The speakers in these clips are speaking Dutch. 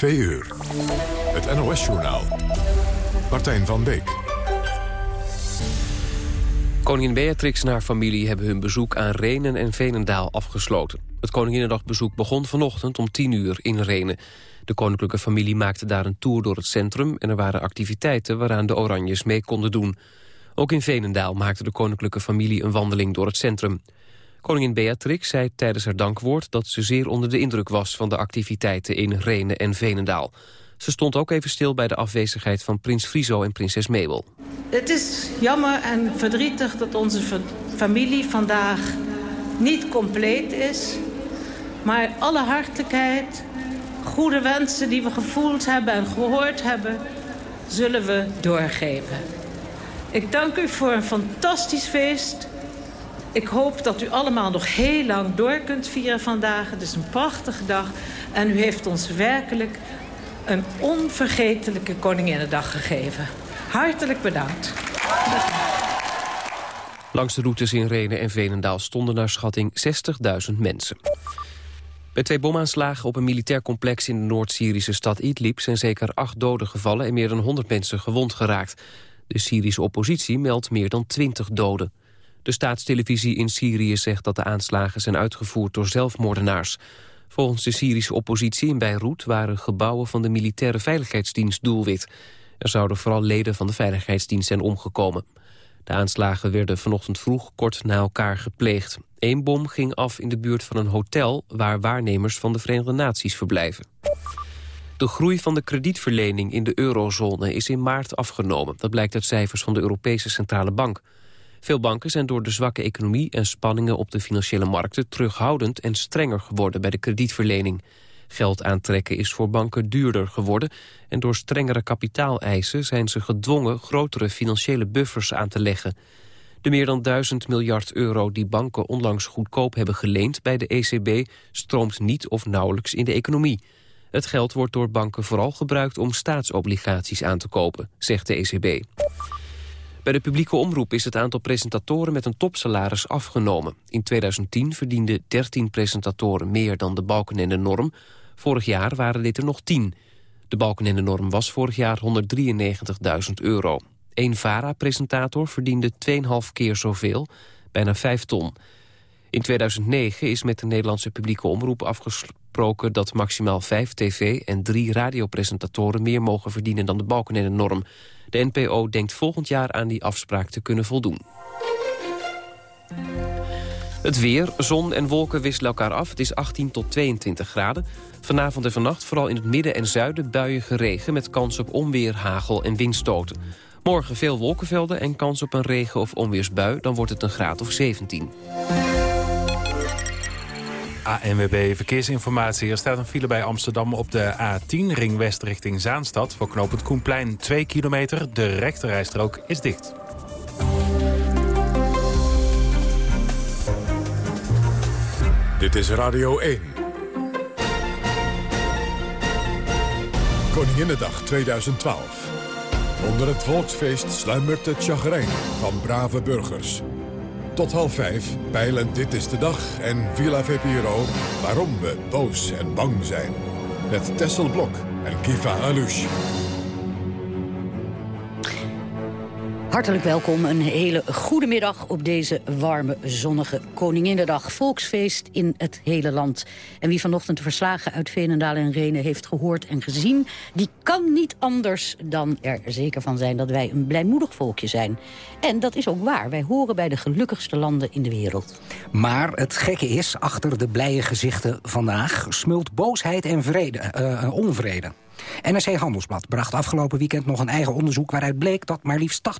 2 uur. Het NOS-journaal. Martijn van Beek. Koningin Beatrix en haar familie hebben hun bezoek aan Renen en Venendaal afgesloten. Het Koninginnedagbezoek begon vanochtend om 10 uur in Renen. De koninklijke familie maakte daar een tour door het centrum... en er waren activiteiten waaraan de Oranjes mee konden doen. Ook in Venendaal maakte de koninklijke familie een wandeling door het centrum. Koningin Beatrix zei tijdens haar dankwoord dat ze zeer onder de indruk was... van de activiteiten in Renen en Venendaal. Ze stond ook even stil bij de afwezigheid van prins Friso en prinses Mabel. Het is jammer en verdrietig dat onze familie vandaag niet compleet is. Maar alle hartelijkheid, goede wensen die we gevoeld hebben en gehoord hebben... zullen we doorgeven. Ik dank u voor een fantastisch feest. Ik hoop dat u allemaal nog heel lang door kunt vieren vandaag. Het is een prachtige dag. En u heeft ons werkelijk een onvergetelijke Koninginnedag gegeven. Hartelijk bedankt. Langs de routes in Renen en Venendaal stonden naar schatting 60.000 mensen. Bij twee bomaanslagen op een militair complex in de Noord-Syrische stad Idlib... zijn zeker acht doden gevallen en meer dan 100 mensen gewond geraakt. De Syrische oppositie meldt meer dan 20 doden. De staatstelevisie in Syrië zegt dat de aanslagen zijn uitgevoerd door zelfmoordenaars. Volgens de Syrische oppositie in Beirut waren gebouwen van de militaire veiligheidsdienst doelwit. Er zouden vooral leden van de veiligheidsdienst zijn omgekomen. De aanslagen werden vanochtend vroeg kort na elkaar gepleegd. Eén bom ging af in de buurt van een hotel waar waarnemers van de Verenigde Naties verblijven. De groei van de kredietverlening in de eurozone is in maart afgenomen. Dat blijkt uit cijfers van de Europese Centrale Bank. Veel banken zijn door de zwakke economie en spanningen op de financiële markten terughoudend en strenger geworden bij de kredietverlening. Geld aantrekken is voor banken duurder geworden en door strengere kapitaaleisen zijn ze gedwongen grotere financiële buffers aan te leggen. De meer dan 1000 miljard euro die banken onlangs goedkoop hebben geleend bij de ECB stroomt niet of nauwelijks in de economie. Het geld wordt door banken vooral gebruikt om staatsobligaties aan te kopen, zegt de ECB. Bij de publieke omroep is het aantal presentatoren met een topsalaris afgenomen. In 2010 verdienden 13 presentatoren meer dan de balken en de norm. Vorig jaar waren dit er nog 10. De balken en de norm was vorig jaar 193.000 euro. Eén VARA-presentator verdiende 2,5 keer zoveel, bijna 5 ton. In 2009 is met de Nederlandse publieke omroep afgesproken... dat maximaal 5 tv- en 3 radiopresentatoren meer mogen verdienen dan de balken en de norm. De NPO denkt volgend jaar aan die afspraak te kunnen voldoen. Het weer, zon en wolken wisselen elkaar af. Het is 18 tot 22 graden. Vanavond en vannacht vooral in het midden en zuiden buien geregen... met kans op onweer, hagel en windstoten. Morgen veel wolkenvelden en kans op een regen- of onweersbui. Dan wordt het een graad of 17. ANWB Verkeersinformatie. Er staat een file bij Amsterdam op de A10, ring west richting Zaanstad. Voor knooppunt Koenplein 2 kilometer. De rechterrijstrook is dicht. Dit is Radio 1. Koninginnedag 2012. Onder het volksfeest sluimert het chagrijn van brave burgers. Tot half vijf peilen Dit is de Dag en Villa VPRO... waarom we boos en bang zijn. Met Tessel Blok en Kifa Alouche. Hartelijk welkom, een hele goede middag op deze warme, zonnige Koninginnedag. Volksfeest in het hele land. En wie vanochtend de verslagen uit Veenendaal en Renen heeft gehoord en gezien... die kan niet anders dan er zeker van zijn dat wij een blijmoedig volkje zijn. En dat is ook waar. Wij horen bij de gelukkigste landen in de wereld. Maar het gekke is, achter de blije gezichten vandaag... smult boosheid en vrede, uh, onvrede. NRC Handelsblad bracht afgelopen weekend nog een eigen onderzoek... waaruit bleek dat maar liefst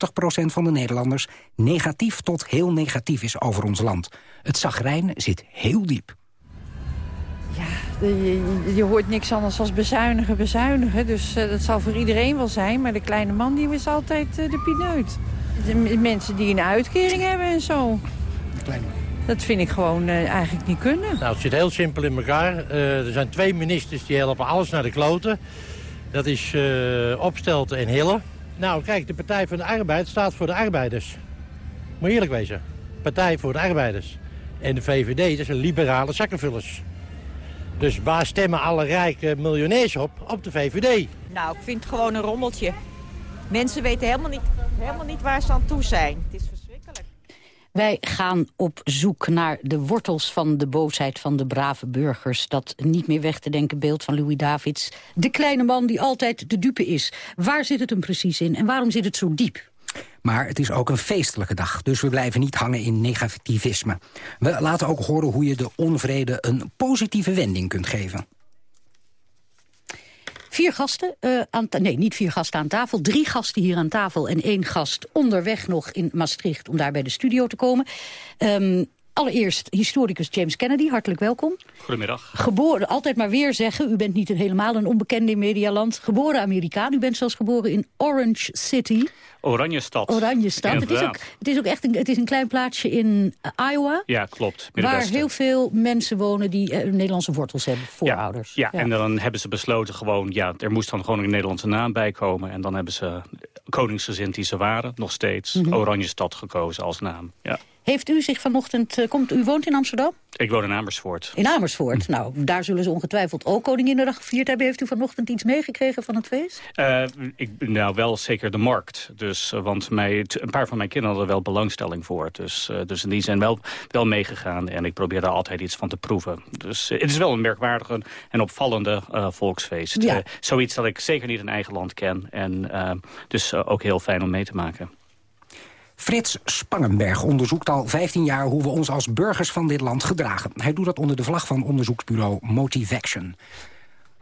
80% van de Nederlanders... negatief tot heel negatief is over ons land. Het zagrijn zit heel diep. Ja, je, je, hoort niks anders dan bezuinigen, bezuinigen. Dus uh, dat zal voor iedereen wel zijn. Maar de kleine man die is altijd uh, de pineut. De mensen die een uitkering hebben en zo. De kleine dat vind ik gewoon uh, eigenlijk niet kunnen. Nou, het zit heel simpel in elkaar. Uh, er zijn twee ministers die helpen alles naar de kloten. Dat is uh, Opstelten en Hille. Nou, kijk, de Partij van de Arbeid staat voor de arbeiders. Moet je eerlijk wezen. Partij voor de arbeiders. En de VVD, dat zijn liberale zakkenvullers. Dus waar stemmen alle rijke miljonairs op? Op de VVD. Nou, ik vind het gewoon een rommeltje. Mensen weten helemaal niet, helemaal niet waar ze aan toe zijn. Het is. Wij gaan op zoek naar de wortels van de boosheid van de brave burgers. Dat niet meer weg te denken beeld van Louis Davids. De kleine man die altijd de dupe is. Waar zit het hem precies in en waarom zit het zo diep? Maar het is ook een feestelijke dag, dus we blijven niet hangen in negativisme. We laten ook horen hoe je de onvrede een positieve wending kunt geven. Vier gasten, uh, aan nee, niet vier gasten aan tafel. Drie gasten hier aan tafel en één gast onderweg nog in Maastricht... om daar bij de studio te komen. Um, Allereerst historicus James Kennedy, hartelijk welkom. Goedemiddag. Geboren, altijd maar weer zeggen, u bent niet helemaal een onbekende in medialand. Geboren Amerikaan, u bent zelfs geboren in Orange City. Oranje stad. Oranje stad. Het is, ook, het is ook echt een, het is een klein plaatsje in Iowa. Ja, klopt. Waar heel veel mensen wonen die uh, Nederlandse wortels hebben, voorouders. Ja, ja, ja, en dan hebben ze besloten gewoon, ja, er moest dan gewoon een Nederlandse naam bij komen. En dan hebben ze koningsgezind die ze waren, nog steeds, mm -hmm. Oranje stad gekozen als naam. Ja. Heeft u zich vanochtend... Uh, komt, u woont in Amsterdam? Ik woon in Amersfoort. In Amersfoort. Hm. Nou, daar zullen ze ongetwijfeld ook Koninginnedag gevierd hebben. Heeft u vanochtend iets meegekregen van het feest? Uh, ik, nou, wel zeker de markt. Dus, uh, want mij, een paar van mijn kinderen hadden er wel belangstelling voor. Dus, dus die zijn wel, wel meegegaan. En ik probeer daar altijd iets van te proeven. Dus het is wel een merkwaardige en opvallende volksfeest. Ja. zoiets dat ik zeker niet in eigen land ken. En dus ook heel fijn om mee te maken. Frits Spangenberg onderzoekt al 15 jaar hoe we ons als burgers van dit land gedragen. Hij doet dat onder de vlag van onderzoeksbureau Motivaction.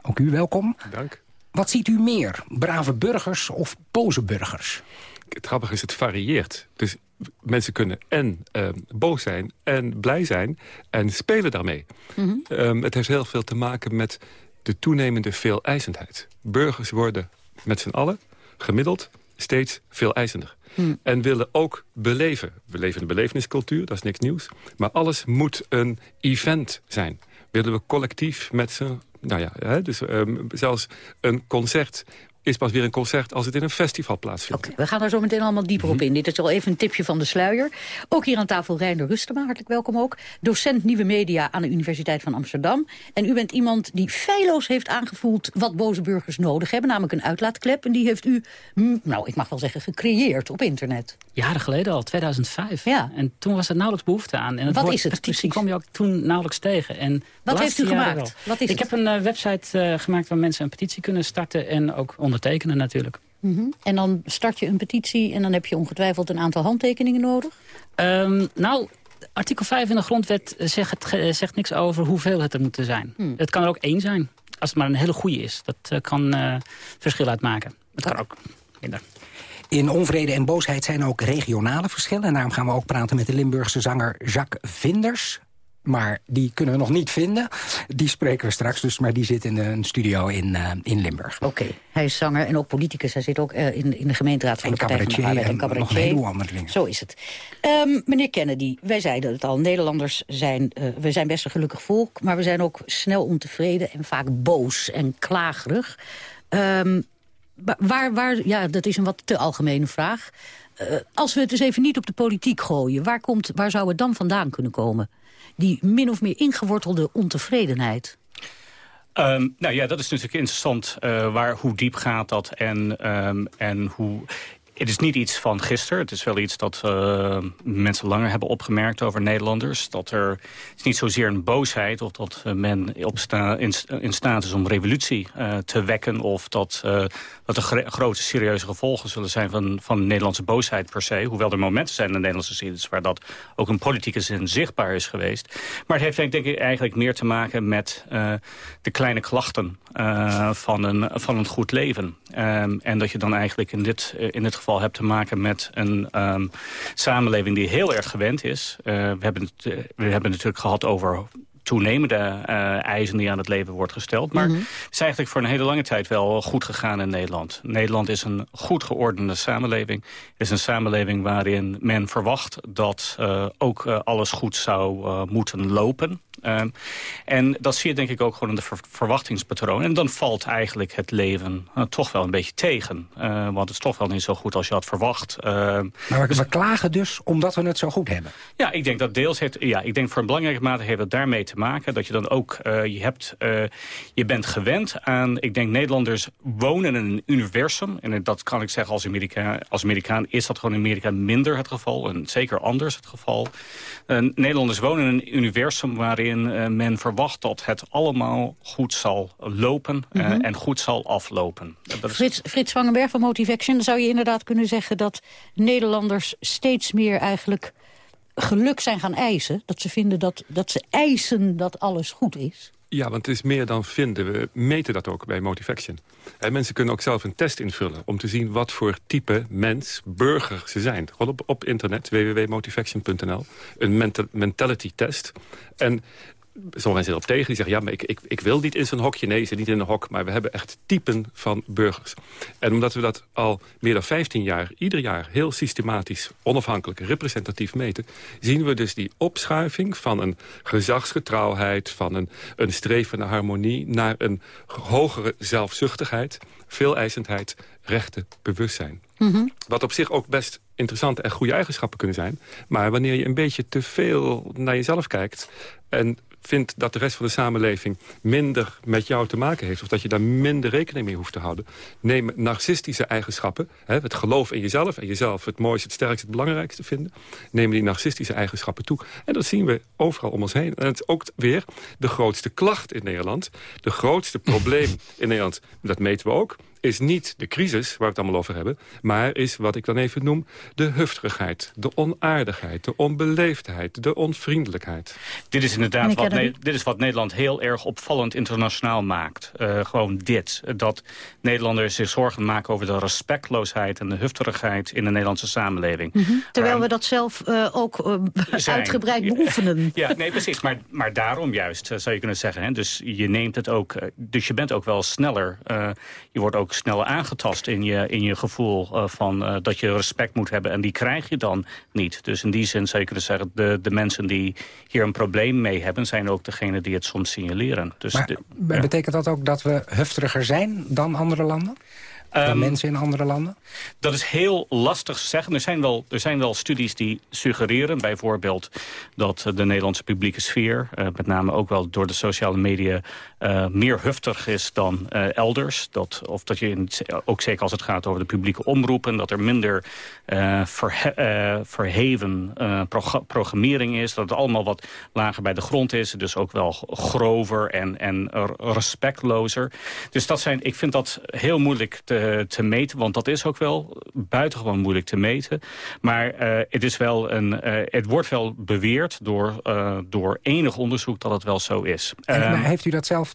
Ook u welkom. Dank. Wat ziet u meer, brave burgers of boze burgers? Het grappige is, het varieert. Dus mensen kunnen en uh, boos zijn en blij zijn en spelen daarmee. Mm -hmm. um, het heeft heel veel te maken met de toenemende veeleisendheid. Burgers worden met z'n allen gemiddeld steeds veel eisender. Hmm. En willen ook beleven. We leven in een beleveniscultuur, dat is niks nieuws. Maar alles moet een event zijn. Willen we collectief met z'n... Nou ja, hè, dus um, zelfs een concert is pas weer een concert als het in een festival plaatsvindt. Oké, okay, we gaan daar zo meteen allemaal dieper op in. Dit is al even een tipje van de sluier. Ook hier aan tafel Reinder Rustema, hartelijk welkom ook. Docent Nieuwe Media aan de Universiteit van Amsterdam. En u bent iemand die feilloos heeft aangevoeld wat boze burgers nodig hebben. Namelijk een uitlaatklep. En die heeft u, nou ik mag wel zeggen, gecreëerd op internet. Jaren geleden al, 2005. Ja. En toen was er nauwelijks behoefte aan. En het wat is het precies? kwam je ook toen nauwelijks tegen. En wat heeft u gemaakt? Wat is ik het? heb een uh, website uh, gemaakt waar mensen een petitie kunnen starten... en ook ondertekenen natuurlijk. Mm -hmm. En dan start je een petitie en dan heb je ongetwijfeld een aantal handtekeningen nodig? Um, nou, artikel 5 in de grondwet zegt, zegt niks over hoeveel het er moeten zijn. Hmm. Het kan er ook één zijn, als het maar een hele goede is. Dat uh, kan uh, verschil uitmaken. Het kan ook minder. In onvrede en boosheid zijn ook regionale verschillen. En daarom gaan we ook praten met de Limburgse zanger Jacques Vinders. Maar die kunnen we nog niet vinden. Die spreken we straks, dus, maar die zit in een studio in, uh, in Limburg. Oké, okay. hij is zanger en ook politicus. Hij zit ook uh, in, in de gemeenteraad van en de Partij van de Arbeid. En cabaretier. nog een heleboel andere dingen. Zo is het. Um, meneer Kennedy, wij zeiden het al. Nederlanders zijn, uh, we zijn best een gelukkig volk... maar we zijn ook snel ontevreden en vaak boos en klagerig. Um, waar, waar, ja, dat is een wat te algemene vraag. Als we het dus even niet op de politiek gooien... waar, komt, waar zou het dan vandaan kunnen komen? Die min of meer ingewortelde ontevredenheid. Um, nou ja, dat is natuurlijk interessant. Uh, waar, hoe diep gaat dat en, um, en hoe het is niet iets van gisteren. Het is wel iets dat uh, mensen langer hebben opgemerkt over Nederlanders. Dat er is niet zozeer een boosheid of dat uh, men op in, staat is om revolutie uh, te wekken... of dat, dat er grote serieuze gevolgen zullen zijn van, van Nederlandse boosheid per se. Hoewel er momenten zijn in de Nederlandse geschiedenis... waar dat ook in politieke zin zichtbaar is geweest. Maar het heeft denk ik eigenlijk meer te maken met de kleine klachten van, een, van een goed leven. Um, en dat je dan eigenlijk in dit, in dit geval hebt te maken met een um, samenleving die heel erg gewend is. Uh, we, hebben het, we hebben natuurlijk gehad over toenemende uh, eisen die aan het leven wordt gesteld. Maar mm -hmm. het is eigenlijk voor een hele lange tijd wel goed gegaan in Nederland. Nederland is een goed geordende samenleving. Het is een samenleving waarin men verwacht dat uh, ook uh, alles goed zou moeten lopen. Ehm, en dat zie je denk ik ook gewoon in de verwachtingspatroon. En dan valt eigenlijk het leven uh, toch wel een beetje tegen. Uh, want het is toch wel niet zo goed als je had verwacht. Uh, maar we, dus, we, klagen dus omdat we het zo goed hebben? Ja, ik denk dat deels heeft... Ja, ik denk voor een belangrijke mate heeft het daarmee te maken... dat je dan ook... je, hebt, je bent gewend aan... Ik denk Nederlanders wonen in een universum. En dat kan ik zeggen als Amerikaan. Als Amerikaan is dat gewoon in Amerika minder het geval. En zeker anders het geval. Nederlanders wonen in een universum waarin men verwacht dat het allemaal goed zal lopen mm en goed zal aflopen. Dat Frits, Frits Vangenberg van Motivaction, zou je inderdaad kunnen zeggen dat Nederlanders steeds meer eigenlijk geluk zijn gaan eisen? Dat ze vinden dat, dat ze eisen dat alles goed is? Ja, want het is meer dan vinden. We meten dat ook bij Motivaction. En mensen kunnen ook zelf een test invullen... om te zien wat voor type mens, burger ze zijn. Gewoon op, op internet, www.motivaction.nl. Een mentality test. En sommige mensen erop tegen. Die zeggen, ja, maar ik, ik, ik wil niet in zo'n hokje. Nee, ze niet in een hok. Maar we hebben echt typen van burgers. En omdat we dat al meer dan 15 jaar, ieder jaar... heel systematisch, onafhankelijk, representatief meten... zien we dus die opschuiving van een gezagsgetrouwheid... van een, een streven naar harmonie... naar een hogere zelfzuchtigheid, veeleisendheid, rechten, bewustzijn. Mm Wat op zich ook best interessante en goede eigenschappen kunnen zijn. Maar wanneer je een beetje te veel naar jezelf kijkt... en vindt dat de rest van de samenleving minder met jou te maken heeft... of dat je daar minder rekening mee hoeft te houden... neem narcistische eigenschappen, hè, het geloof in jezelf... en jezelf het mooiste, het sterkste, het belangrijkste vinden... nemen die narcistische eigenschappen toe. En dat zien we overal om ons heen. En het is ook weer de grootste klacht in Nederland. De grootste probleem in Nederland, dat meten we ook is niet de crisis waar we het allemaal over hebben... maar is wat ik dan even noem de hufterigheid, de onaardigheid... de onbeleefdheid, de onvriendelijkheid. Dit is inderdaad wat, dit is wat Nederland heel erg opvallend internationaal maakt. Uh, gewoon dit, dat Nederlanders zich zorgen maken over de respectloosheid... en de hufterigheid in de Nederlandse samenleving. Mm -hmm. Terwijl we dat zelf uh, ook uh, uitgebreid beoefenen. Ja, nee, precies. Maar, maar daarom juist, zou je kunnen zeggen. Hè? Dus je neemt het ook... dus je bent ook wel sneller. je wordt ook ook snel aangetast in je, in je gevoel uh, van uh, dat je respect moet hebben. En die krijg je dan niet. Dus in die zin zou je kunnen zeggen, de, de mensen die hier een probleem mee hebben... zijn ook degenen die het soms signaleren. Dus maar, de, betekent dat ook dat we heftiger zijn dan andere landen? dan ehm, mensen in andere landen? Dat is heel lastig te zeggen. Er zijn, wel, er zijn wel studies die suggereren, bijvoorbeeld... dat de Nederlandse publieke sfeer, uh, met name ook wel door de sociale media... Uh, meer huftig is dan uh, elders. Dat, of dat je, in, ook zeker als het gaat over de publieke omroepen... dat er minder verhe verheven programmering is. Dat het allemaal wat lager bij de grond is. Dus ook wel grover en, en respectlozer. Dus dat zijn, ik vind dat heel moeilijk te eh, te meten. Want dat is ook wel buitengewoon moeilijk te meten. Maar het, is wel een, het wordt wel beweerd door, door enig onderzoek dat het wel zo is. En, ehm, heeft u dat zelf,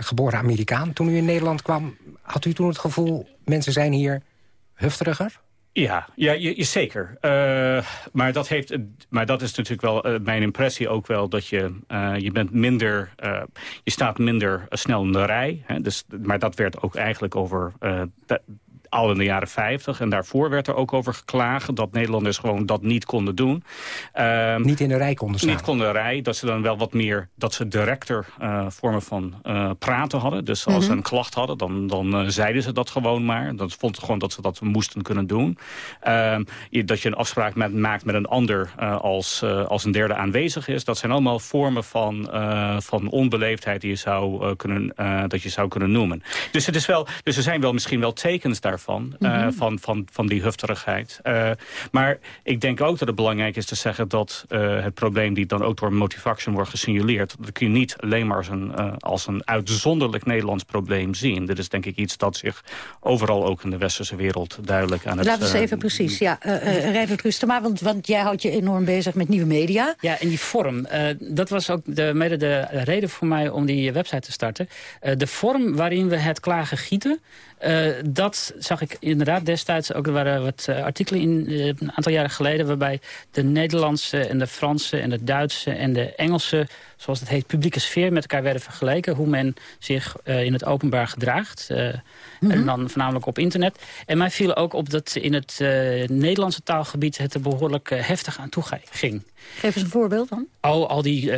geboren Amerikaan, toen u in Nederland kwam... had u toen het gevoel, mensen zijn hier hufteriger? Ja, ja je, zeker. Uh, maar, dat heeft, maar dat is natuurlijk wel uh, mijn impressie ook wel... dat je, je bent minder... je staat minder snel in de rij. Hè, dus, maar dat werd ook eigenlijk over al in de jaren 50. En daarvoor werd er ook over geklaagd dat Nederlanders gewoon dat niet konden doen. Uh, niet in de rij konden staan. Niet konden rij, dat ze dan wel wat meer, dat ze directer uh, vormen van uh, praten hadden. Dus als ze mhm. een klacht hadden, dan, dan uh, zeiden ze dat gewoon maar. Dat vond gewoon dat ze dat moesten kunnen doen. Ehm, dat je een afspraak met, maakt met een ander als, als een derde aanwezig is. Dat zijn allemaal vormen van, van onbeleefdheid die je zou, kunnen, dat je zou kunnen noemen. Dus, het is wel, dus er zijn wel misschien wel tekens daarvan van, eh, mhm. van, van, van die hufterigheid. Uh, maar ik denk ook dat het belangrijk is te zeggen dat uh, het probleem die dan ook door Motivaction wordt gesignaleerd, dat kun je niet alleen maar als een, als een uitzonderlijk Nederlands probleem zien. Dit is denk ik iets dat zich overal ook in de westerse wereld duidelijk aan het... Laten we eens even precies, ja, uh, Rijvert maar want, want jij houdt je enorm bezig met nieuwe media. Ja, en die vorm, dat was ook de, mede de reden voor mij om die website te starten. de vorm waarin we het klagen gieten, uh, dat zag ik inderdaad destijds. Ook er waren wat uh, artikelen in uh, een aantal jaren geleden... waarbij de Nederlandse en de Franse en de Duitse en de Engelse zoals het heet, publieke sfeer met elkaar werden vergeleken. Hoe men zich in het openbaar gedraagt. Mhm. En dan voornamelijk op internet. En mij viel ook op dat in het Nederlandse taalgebied het er behoorlijk heftig aan toe ging. Geef eens een voorbeeld dan. Al, al die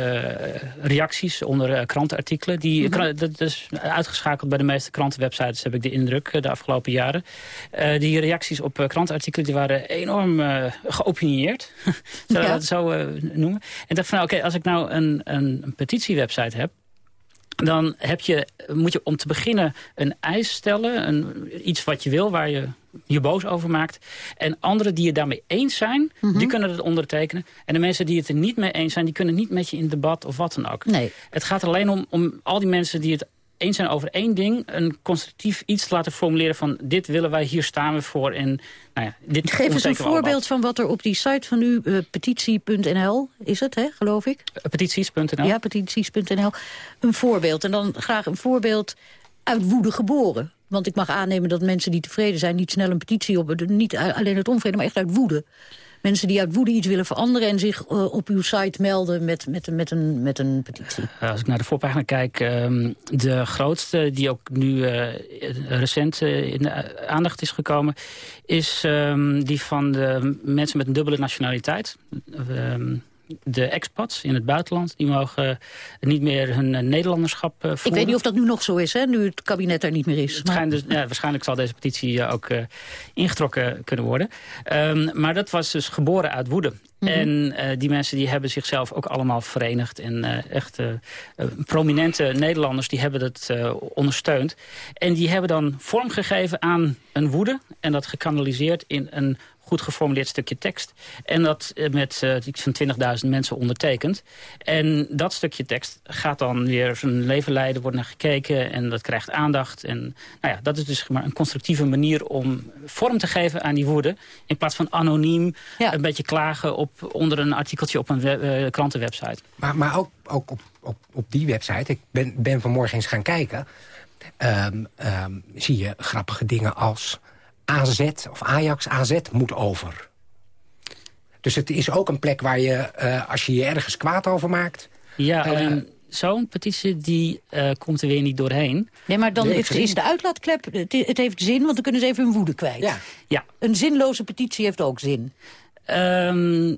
reacties onder krantenartikelen. Die, mhm. Dat is uitgeschakeld bij de meeste krantenwebsites, heb ik de indruk, de afgelopen jaren. die reacties op krantenartikelen die waren enorm geopinieerd. Zou je dat zo noemen? En dacht van, nou, oké, als ik nou een, een, een petitiewebsite heb dan heb je, moet je om te beginnen een eis stellen. Een, iets wat je wil, waar je je boos over maakt. En anderen die het daarmee eens zijn, die mhm. kunnen het ondertekenen. En de mensen die het er niet mee eens zijn, die kunnen niet met je in debat of wat dan ook. Nee. Het gaat alleen om, om al die mensen die het eens zijn over één ding... een constructief iets laten formuleren van... dit willen wij, hier staan we voor. En, nou ja, dit Geef eens een voorbeeld van wat er op die site van u... Uh, petitie.nl is het, hè, geloof ik? Uh, petities.nl. Ja, petities.nl. Een voorbeeld. En dan graag een voorbeeld uit woede geboren. Want ik mag aannemen dat mensen die tevreden zijn... niet snel een petitie op... niet alleen het onvrede, maar echt uit woede mensen die uit woede iets willen veranderen... en zich uh, op uw site melden met, met, met, een, met een petitie? Als ik naar de voorpagina kijk, um, de grootste die ook nu uh, recent in de aandacht is gekomen... is um, die van de mensen met een dubbele nationaliteit. Um, de expats in het buitenland... die mogen niet meer hun uh, Nederlanderschap uh, voeren. Ik weet niet of dat nu nog zo is, hè, nu het kabinet er niet meer is. Maar... Dus, ja, waarschijnlijk zal deze petitie uh, ook ingetrokken kunnen worden. Um, maar dat was dus geboren uit woede. Mm -hmm. En die mensen die hebben zichzelf ook allemaal verenigd. En echt prominente Nederlanders die hebben dat ondersteund. En die hebben dan vormgegeven aan een woede. En dat gekanaliseerd in een goed geformuleerd stukje tekst. En dat eh, met uh, van 20.000 mensen ondertekend. En dat stukje tekst gaat dan weer zijn leven leiden, wordt naar gekeken en dat krijgt aandacht. En nou ja, dat is dus maar een constructieve manier om vorm te geven aan die woorden. In plaats van anoniem een beetje klagen op, onder een artikeltje op een uh, krantenwebsite. Maar, maar ook, ook op, op, op die website, ik ben, ben vanmorgen eens gaan kijken... Um, um, zie je grappige dingen als AZ of Ajax AZ moet over. Dus het is ook een plek waar je, uh, als je je ergens kwaad over maakt... Ja, uh, alleen zo'n petitie die uh, komt er weer niet doorheen. Nee, maar dan heeft, is de uitlaatklep, het, het, heeft zin, want dan kunnen ze even hun woede kwijt. Ja. ja. Een zinloze petitie heeft ook zin. Um,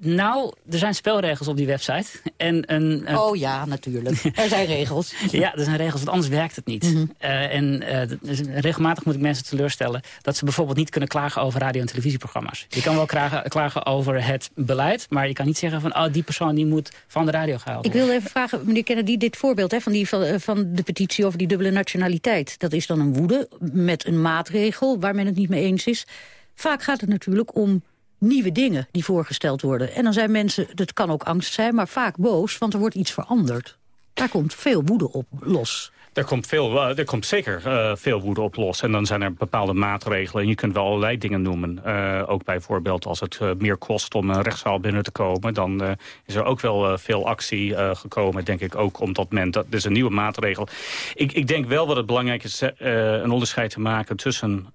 nou, er zijn spelregels op die website. En een, uh, oh ja, natuurlijk. Er zijn regels. ja, er zijn regels, want anders werkt het niet. Mm -hmm. uh, en uh, regelmatig moet ik mensen teleurstellen... dat ze bijvoorbeeld niet kunnen klagen over radio- en televisieprogramma's. Je kan wel klagen, klagen over het beleid... maar je kan niet zeggen van... oh, die persoon die moet van de radio gehaald Ik wil even vragen, meneer Kennedy, dit voorbeeld hè, van, die, van, van de petitie... over die dubbele nationaliteit. Dat is dan een woede met een maatregel waar men het niet mee eens is. Vaak gaat het natuurlijk om nieuwe dingen die voorgesteld worden. En dan zijn mensen, dat kan ook angst zijn, maar vaak boos... want er wordt iets veranderd. Daar komt veel woede op los. Er komt, veel, er komt zeker uh, veel woede op los. En dan zijn er bepaalde maatregelen. En je kunt wel allerlei dingen noemen. Uh, ook bijvoorbeeld als het uh, meer kost om een rechtszaal binnen te komen... dan is er ook wel veel actie gekomen, denk ik. Ook omdat men... Dat, is een nieuwe maatregel. Ik, ik denk wel dat het belangrijk is een onderscheid te maken... tussen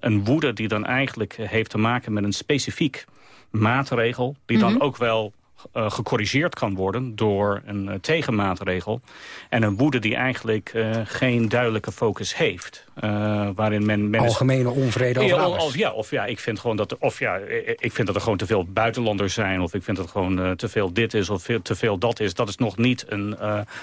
een woede die dan eigenlijk heeft te maken met een specifiek maatregel... die dan mm -hmm. ook wel uh, gecorrigeerd kan worden door een uh, tegenmaatregel. En een woede die eigenlijk uh, geen duidelijke focus heeft. Waarin men, men Algemene onvrede over ja, of, ja, of ja, ik vind gewoon dat, of ja, ik vind dat er gewoon te veel buitenlanders zijn. Of ik vind dat er gewoon te veel dit is of veel, te veel dat is. Dat is nog niet een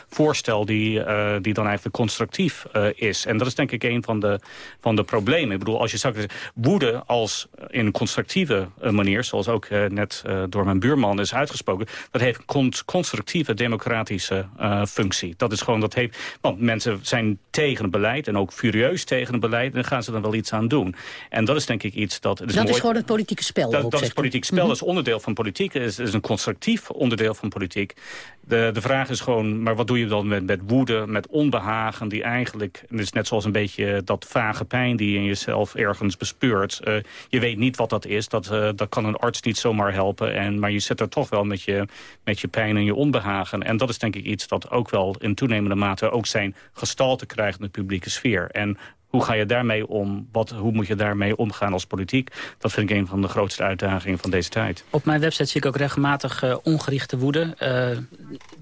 voorstel die, die dan eigenlijk constructief is. En dat is denk ik een van de, van de problemen. Ik bedoel, als je zou woede als in een constructieve manier, zoals ook net door mijn buurman is uitgesproken dat heeft een constructieve democratische uh, functie. Dat is gewoon, dat heeft, want mensen zijn tegen het beleid en ook furieus tegen het beleid. Dan gaan ze dan wel iets aan doen. En dat is denk ik iets dat... dat is, mooi, gewoon het politieke spel. Dat, dat is politiek spel, mm dat is onderdeel van politiek. Het is, is, een constructief onderdeel van politiek. De, de vraag is gewoon, maar wat doe je dan met, met woede, met onbehagen... die eigenlijk, het is net zoals een beetje dat vage pijn die je in jezelf ergens bespeurt. Uh, je weet niet wat dat is, dat, uh, dat kan een arts niet zomaar helpen. En, maar je zit er toch wel met je, met je pijn en je onbehagen. En dat is denk ik iets dat ook wel in toenemende mate ook zijn gestalte krijgt in de publieke sfeer. En hoe ga je daarmee om? Wat, hoe moet je daarmee omgaan als politiek? Dat vind ik een van de grootste uitdagingen van deze tijd. Op mijn website zie ik ook regelmatig uh, ongerichte woede. Uh,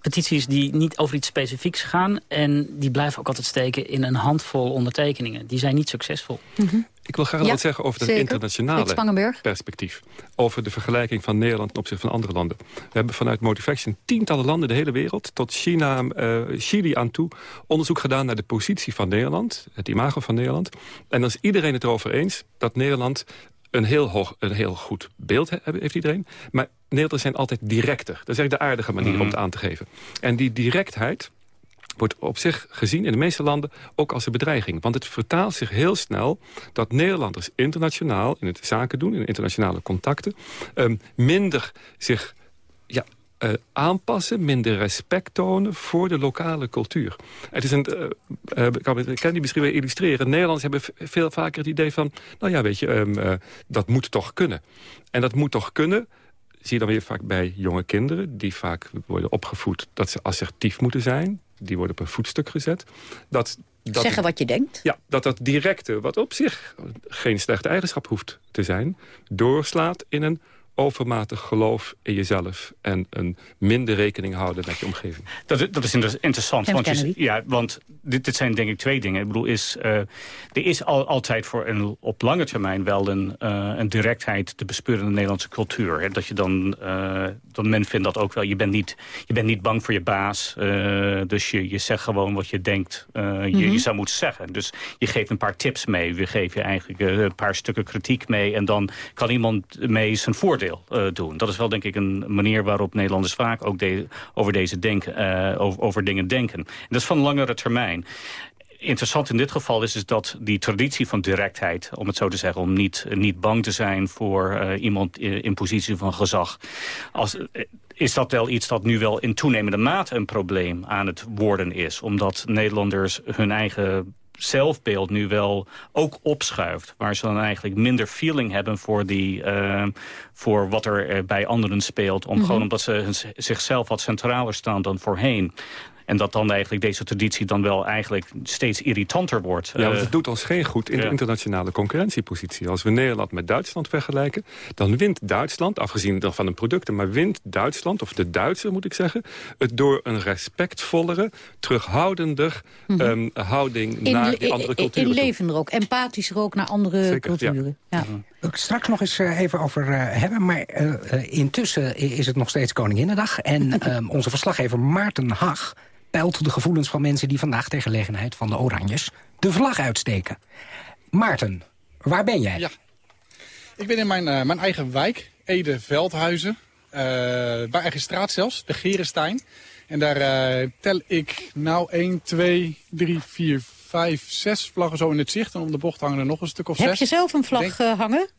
petities die niet over iets specifieks gaan... en die blijven ook altijd steken in een handvol ondertekeningen. Die zijn niet succesvol. Mm -hmm. Ik wil graag ja, wat zeggen over het internationale perspectief. Over de vergelijking van Nederland ten opzichte van andere landen. We hebben vanuit Motivation tientallen landen de hele wereld... tot China, uh, Chili aan toe onderzoek gedaan naar de positie van Nederland. Het imago van Nederland. En dan is iedereen het erover eens dat Nederland een heel, hoog, een heel goed beeld heeft iedereen. Maar Nederlanders zijn altijd directer. Dat is eigenlijk de aardige manier om het aan te geven. En die directheid wordt op zich gezien in de meeste landen ook als een bedreiging. Want het vertaalt zich heel snel dat Nederlanders internationaal... in het zaken doen, in internationale contacten... Um, minder zich ja, uh, aanpassen, minder respect tonen voor de lokale cultuur. Het is een, uh, uh, ik kan die misschien weer illustreren. Nederlanders hebben veel vaker het idee van... nou ja, weet je, um, dat moet toch kunnen. En dat moet toch kunnen zie je dan weer vaak bij jonge kinderen... die vaak worden opgevoed dat ze assertief moeten zijn. Die worden op een voetstuk gezet. Dat, dat Zeggen wat je denkt. Ja, dat dat directe, wat op zich geen slechte eigenschap hoeft te zijn... doorslaat in een overmatig geloof in jezelf... en een minder rekening houden met je omgeving. Dat, dat is interessant. want, je, ja, want dit, dit, zijn denk ik twee dingen. Ik bedoel, is, uh, er is al, altijd voor een, op lange termijn wel een, uh, een directheid te bespeuren in de Nederlandse cultuur. Hè? Dat je dan, uh, dat men vindt dat ook wel. Je bent niet, je bent niet bang voor je baas. dus je, je zegt gewoon wat je denkt je, mm -hmm. je mhm. zou moeten zeggen. Dus je geeft een paar tips mee. Je geeft je eigenlijk een paar stukken kritiek mee. En dan kan iemand mee zijn uh, doen. Dat is wel denk ik een manier waarop Nederlanders vaak ook over, deze denken, uh, over, over, dingen denken. En dat is van langere termijn interessant in dit geval is, is dat die traditie van directheid... om het zo te zeggen, om niet, niet bang te zijn voor uh, iemand in positie van gezag... Als, is dat wel iets dat nu wel in toenemende mate een probleem aan het worden is. Omdat Nederlanders hun eigen zelfbeeld nu wel ook opschuift. Waar ze dan eigenlijk minder feeling hebben voor, die, uh, voor wat er bij anderen speelt. Om, mm -hmm. Gewoon omdat ze zichzelf wat centraler staan dan voorheen. En dat dan eigenlijk deze traditie dan wel eigenlijk steeds irritanter wordt. Ja, want het doet ons geen goed in de internationale concurrentiepositie. Als we Nederland met Duitsland vergelijken, dan wint Duitsland, afgezien van de producten, maar wint Duitsland, of de Duitser moet ik zeggen, het door een respectvollere, terughoudender mm -hmm. um, houding in, naar die andere culturen. Inlevender ook, empathischer ook naar andere Zeker, culturen. Ja. ja. Ik straks nog eens uh, even over uh, hebben, maar uh, intussen is het nog steeds Koninginnedag. En um, onze verslaggever Maarten Hag peilt de gevoelens van mensen die vandaag ter gelegenheid van de Oranjes de vlag uitsteken. Maarten, waar ben jij? Ja. Ik ben in mijn, uh, mijn eigen wijk, Ede-Veldhuizen. Uh, bij eigen straat zelfs, de Gerenstein. En daar uh, tel ik nou 1, 2, 3, 4, 5, 6 vlaggen zo in het zicht. En om de bocht hangen er nog een stuk of zes. Heb je zelf een vlag Denk... hangen?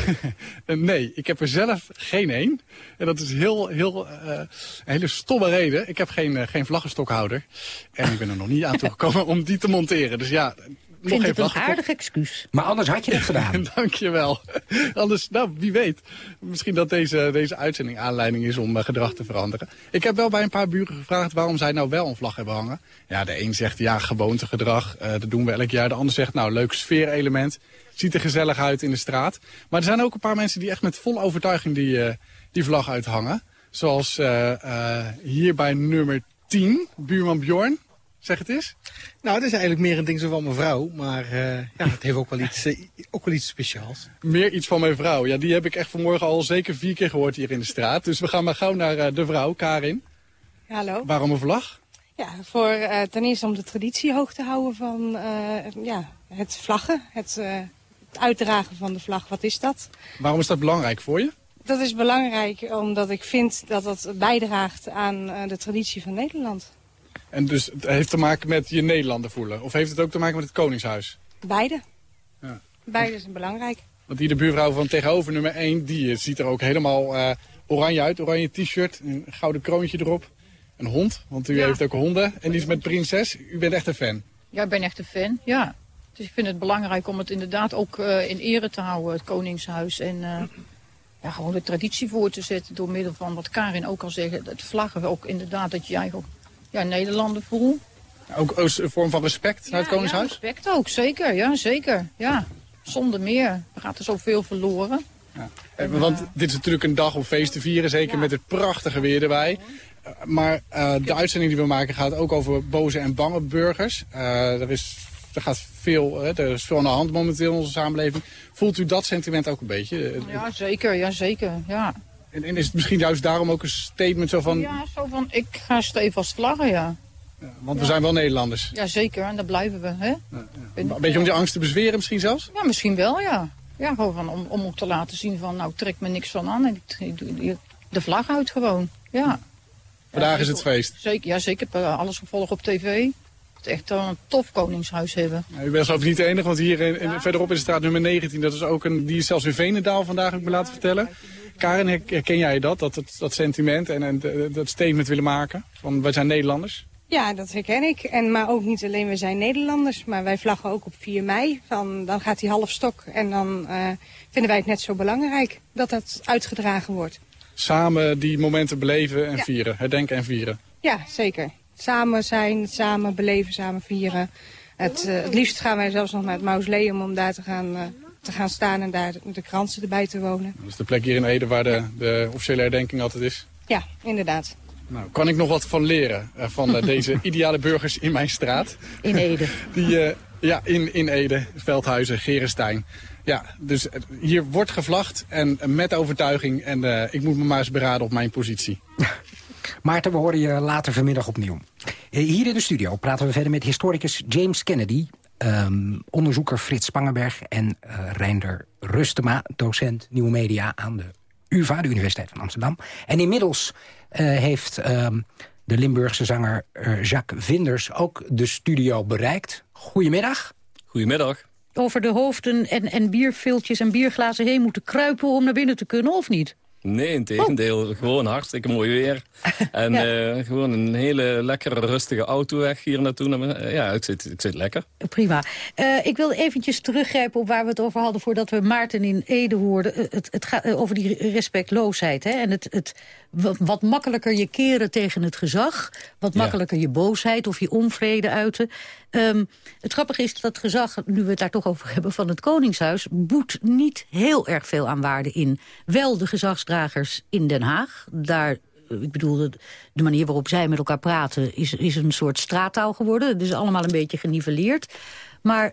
nee, ik heb er zelf geen één. En dat is heel, heel, uh, een hele stomme reden. Ik heb geen, uh, geen vlaggenstokhouder. En ik ben er nog niet aan toegekomen om die te monteren. Dus ja, ik vind het een aardig excuus. Maar anders had je het gedaan. Dankjewel. Anders, nou, wie weet. Misschien dat deze, deze uitzending aanleiding is om uh, gedrag te veranderen. Ik heb wel bij een paar buren gevraagd waarom zij nou wel een vlag hebben hangen. Ja, de een zegt ja, gewoontegedrag. Uh, dat doen we elk jaar. De ander zegt nou, leuk sfeerelement. Ziet er gezellig uit in de straat. Maar er zijn ook een paar mensen die echt met volle overtuiging die, uh, die vlag uithangen. Zoals hier bij nummer 10, buurman Bjorn. Zeg het eens. Nou, het is eigenlijk meer een ding zo van mijn vrouw. Maar uh, ja, het heeft ook wel, iets, uh, ook wel iets speciaals. Meer iets van mijn vrouw. Ja, die heb ik echt vanmorgen al zeker vier keer gehoord hier in de straat. Dus we gaan maar gauw naar uh, de vrouw, Karin. hallo. Waarom een vlag? Ja, voor ten eerste om de traditie hoog te houden van ja, het vlaggen. Het, het uitdragen van de vlag. Wat is dat? Waarom is dat belangrijk voor je? Dat is belangrijk omdat ik vind dat dat bijdraagt aan de traditie van Nederland. En dus het heeft te maken met je Nederlander voelen? Of heeft het ook te maken met het Koningshuis? Beide. Ja. Beide zijn belangrijk. Want hier de buurvrouw van tegenover nummer 1, die ziet er ook helemaal uh, oranje uit. Oranje t-shirt, een gouden kroontje erop. Een hond, want u ja. heeft ook honden. En die is met prinses. U bent echt een fan? Ja, ik ben echt een fan, ja. Dus ik vind het belangrijk om het inderdaad ook uh, in ere te houden, het Koningshuis. En uh, ja, gewoon de traditie voor te zetten door middel van wat Karin ook al zegt. Het vlaggen ook inderdaad, dat je eigenlijk ja, Nederlander voel. Ook een vorm van respect naar het Koningshuis? Ja, respect ook, zeker. Ja, zeker. Ja, zonder meer. Er gaat er zoveel verloren. Ja. Want dit is natuurlijk een dag om feest te vieren, zeker met het prachtige weer erbij. Maar uh, de uitzending die we maken gaat ook over boze en bange burgers. Uh, er, is, er, gaat veel, er is veel aan de hand momenteel in onze samenleving. Voelt u dat sentiment ook een beetje? Ja, zeker. Ja, zeker. Ja. En, en is het misschien juist daarom ook een statement zo van... Ja, zo van, ik ga stevast vlaggen, ja. ja want we zijn wel Nederlanders. Ja, zeker. En daar blijven we, hè. Ja, een beetje om die angst te bezweren misschien zelfs? Ja, misschien wel, ja. Ja, gewoon van, om, om ook te laten zien van, nou, trek me niks van aan. En ik, doe de vlag uit gewoon, ja. Vandaag is het feest. Zeker, ja, zeker. Alles gevolgd op tv. Het echt een tof koningshuis hebben. u bent zelf niet de enige, want hier in, verderop is de straat nummer 19. Dat is ook een, die is zelfs in Venendaal vandaag, heb ik me laten vertellen. Karen, herken jij dat, dat, dat, dat sentiment en, en dat statement willen maken? Van wij zijn Nederlanders? Ja, dat herken ik. En, maar ook niet alleen we zijn Nederlanders, maar wij vlaggen ook op 4 mei. Van, dan gaat die half stok en dan uh, vinden wij het net zo belangrijk dat dat uitgedragen wordt. Samen die momenten beleven en vieren, herdenken en vieren. Ja, zeker. Samen zijn, samen beleven, samen vieren. Het, uh, het liefst gaan wij zelfs nog naar het mausoleum om daar te gaan... Uh, te gaan staan en daar de kransen erbij te wonen. Dat is de plek hier in Ede waar de, de officiële herdenking altijd is? Ja, inderdaad. Nou, kan ik nog wat van leren uh, van deze ideale burgers in mijn straat? In Ede. Die, ja, in, in Ede, Veldhuizen, Gerenstein. Ja, dus hier wordt gevlacht en met overtuiging. En ik moet me maar eens beraden op mijn positie. Maarten, we horen je later vanmiddag opnieuw. Hier in de studio praten we verder met historicus James Kennedy... Um, onderzoeker Frits Spangenberg en uh, Reinder Rustema... docent Nieuwe Media aan de UvA, de Universiteit van Amsterdam. En inmiddels uh, heeft um, de Limburgse zanger uh, Jacques Vinders ook de studio bereikt. Goedemiddag. Goedemiddag. Over de hoofden en, en bierviltjes en bierglazen heen moeten kruipen om naar binnen te kunnen, of niet? Nee, in tegendeel. Oh. Gewoon hartstikke mooi weer. En ja. uh, gewoon een hele lekkere, rustige autoweg hier naartoe. Ja, ik zit, ik zit lekker. Prima. Uh, ik wil eventjes teruggrijpen op waar we het over hadden... voordat we Maarten in Ede hoorden. Het, het gaat over die respectloosheid. Hè? En het, het wat makkelijker je keren tegen het gezag. Wat makkelijker ja. je boosheid of je onvrede uiten. Um, het grappige is dat gezag, nu we het daar toch over hebben... van het Koningshuis, boet niet heel erg veel aan waarde in. Wel de gezagsdragers in Den Haag. Daar ik bedoel, de, manier waarop zij met elkaar praten... Is, is een soort straattaal geworden. Het is allemaal een beetje geniveleerd. Maar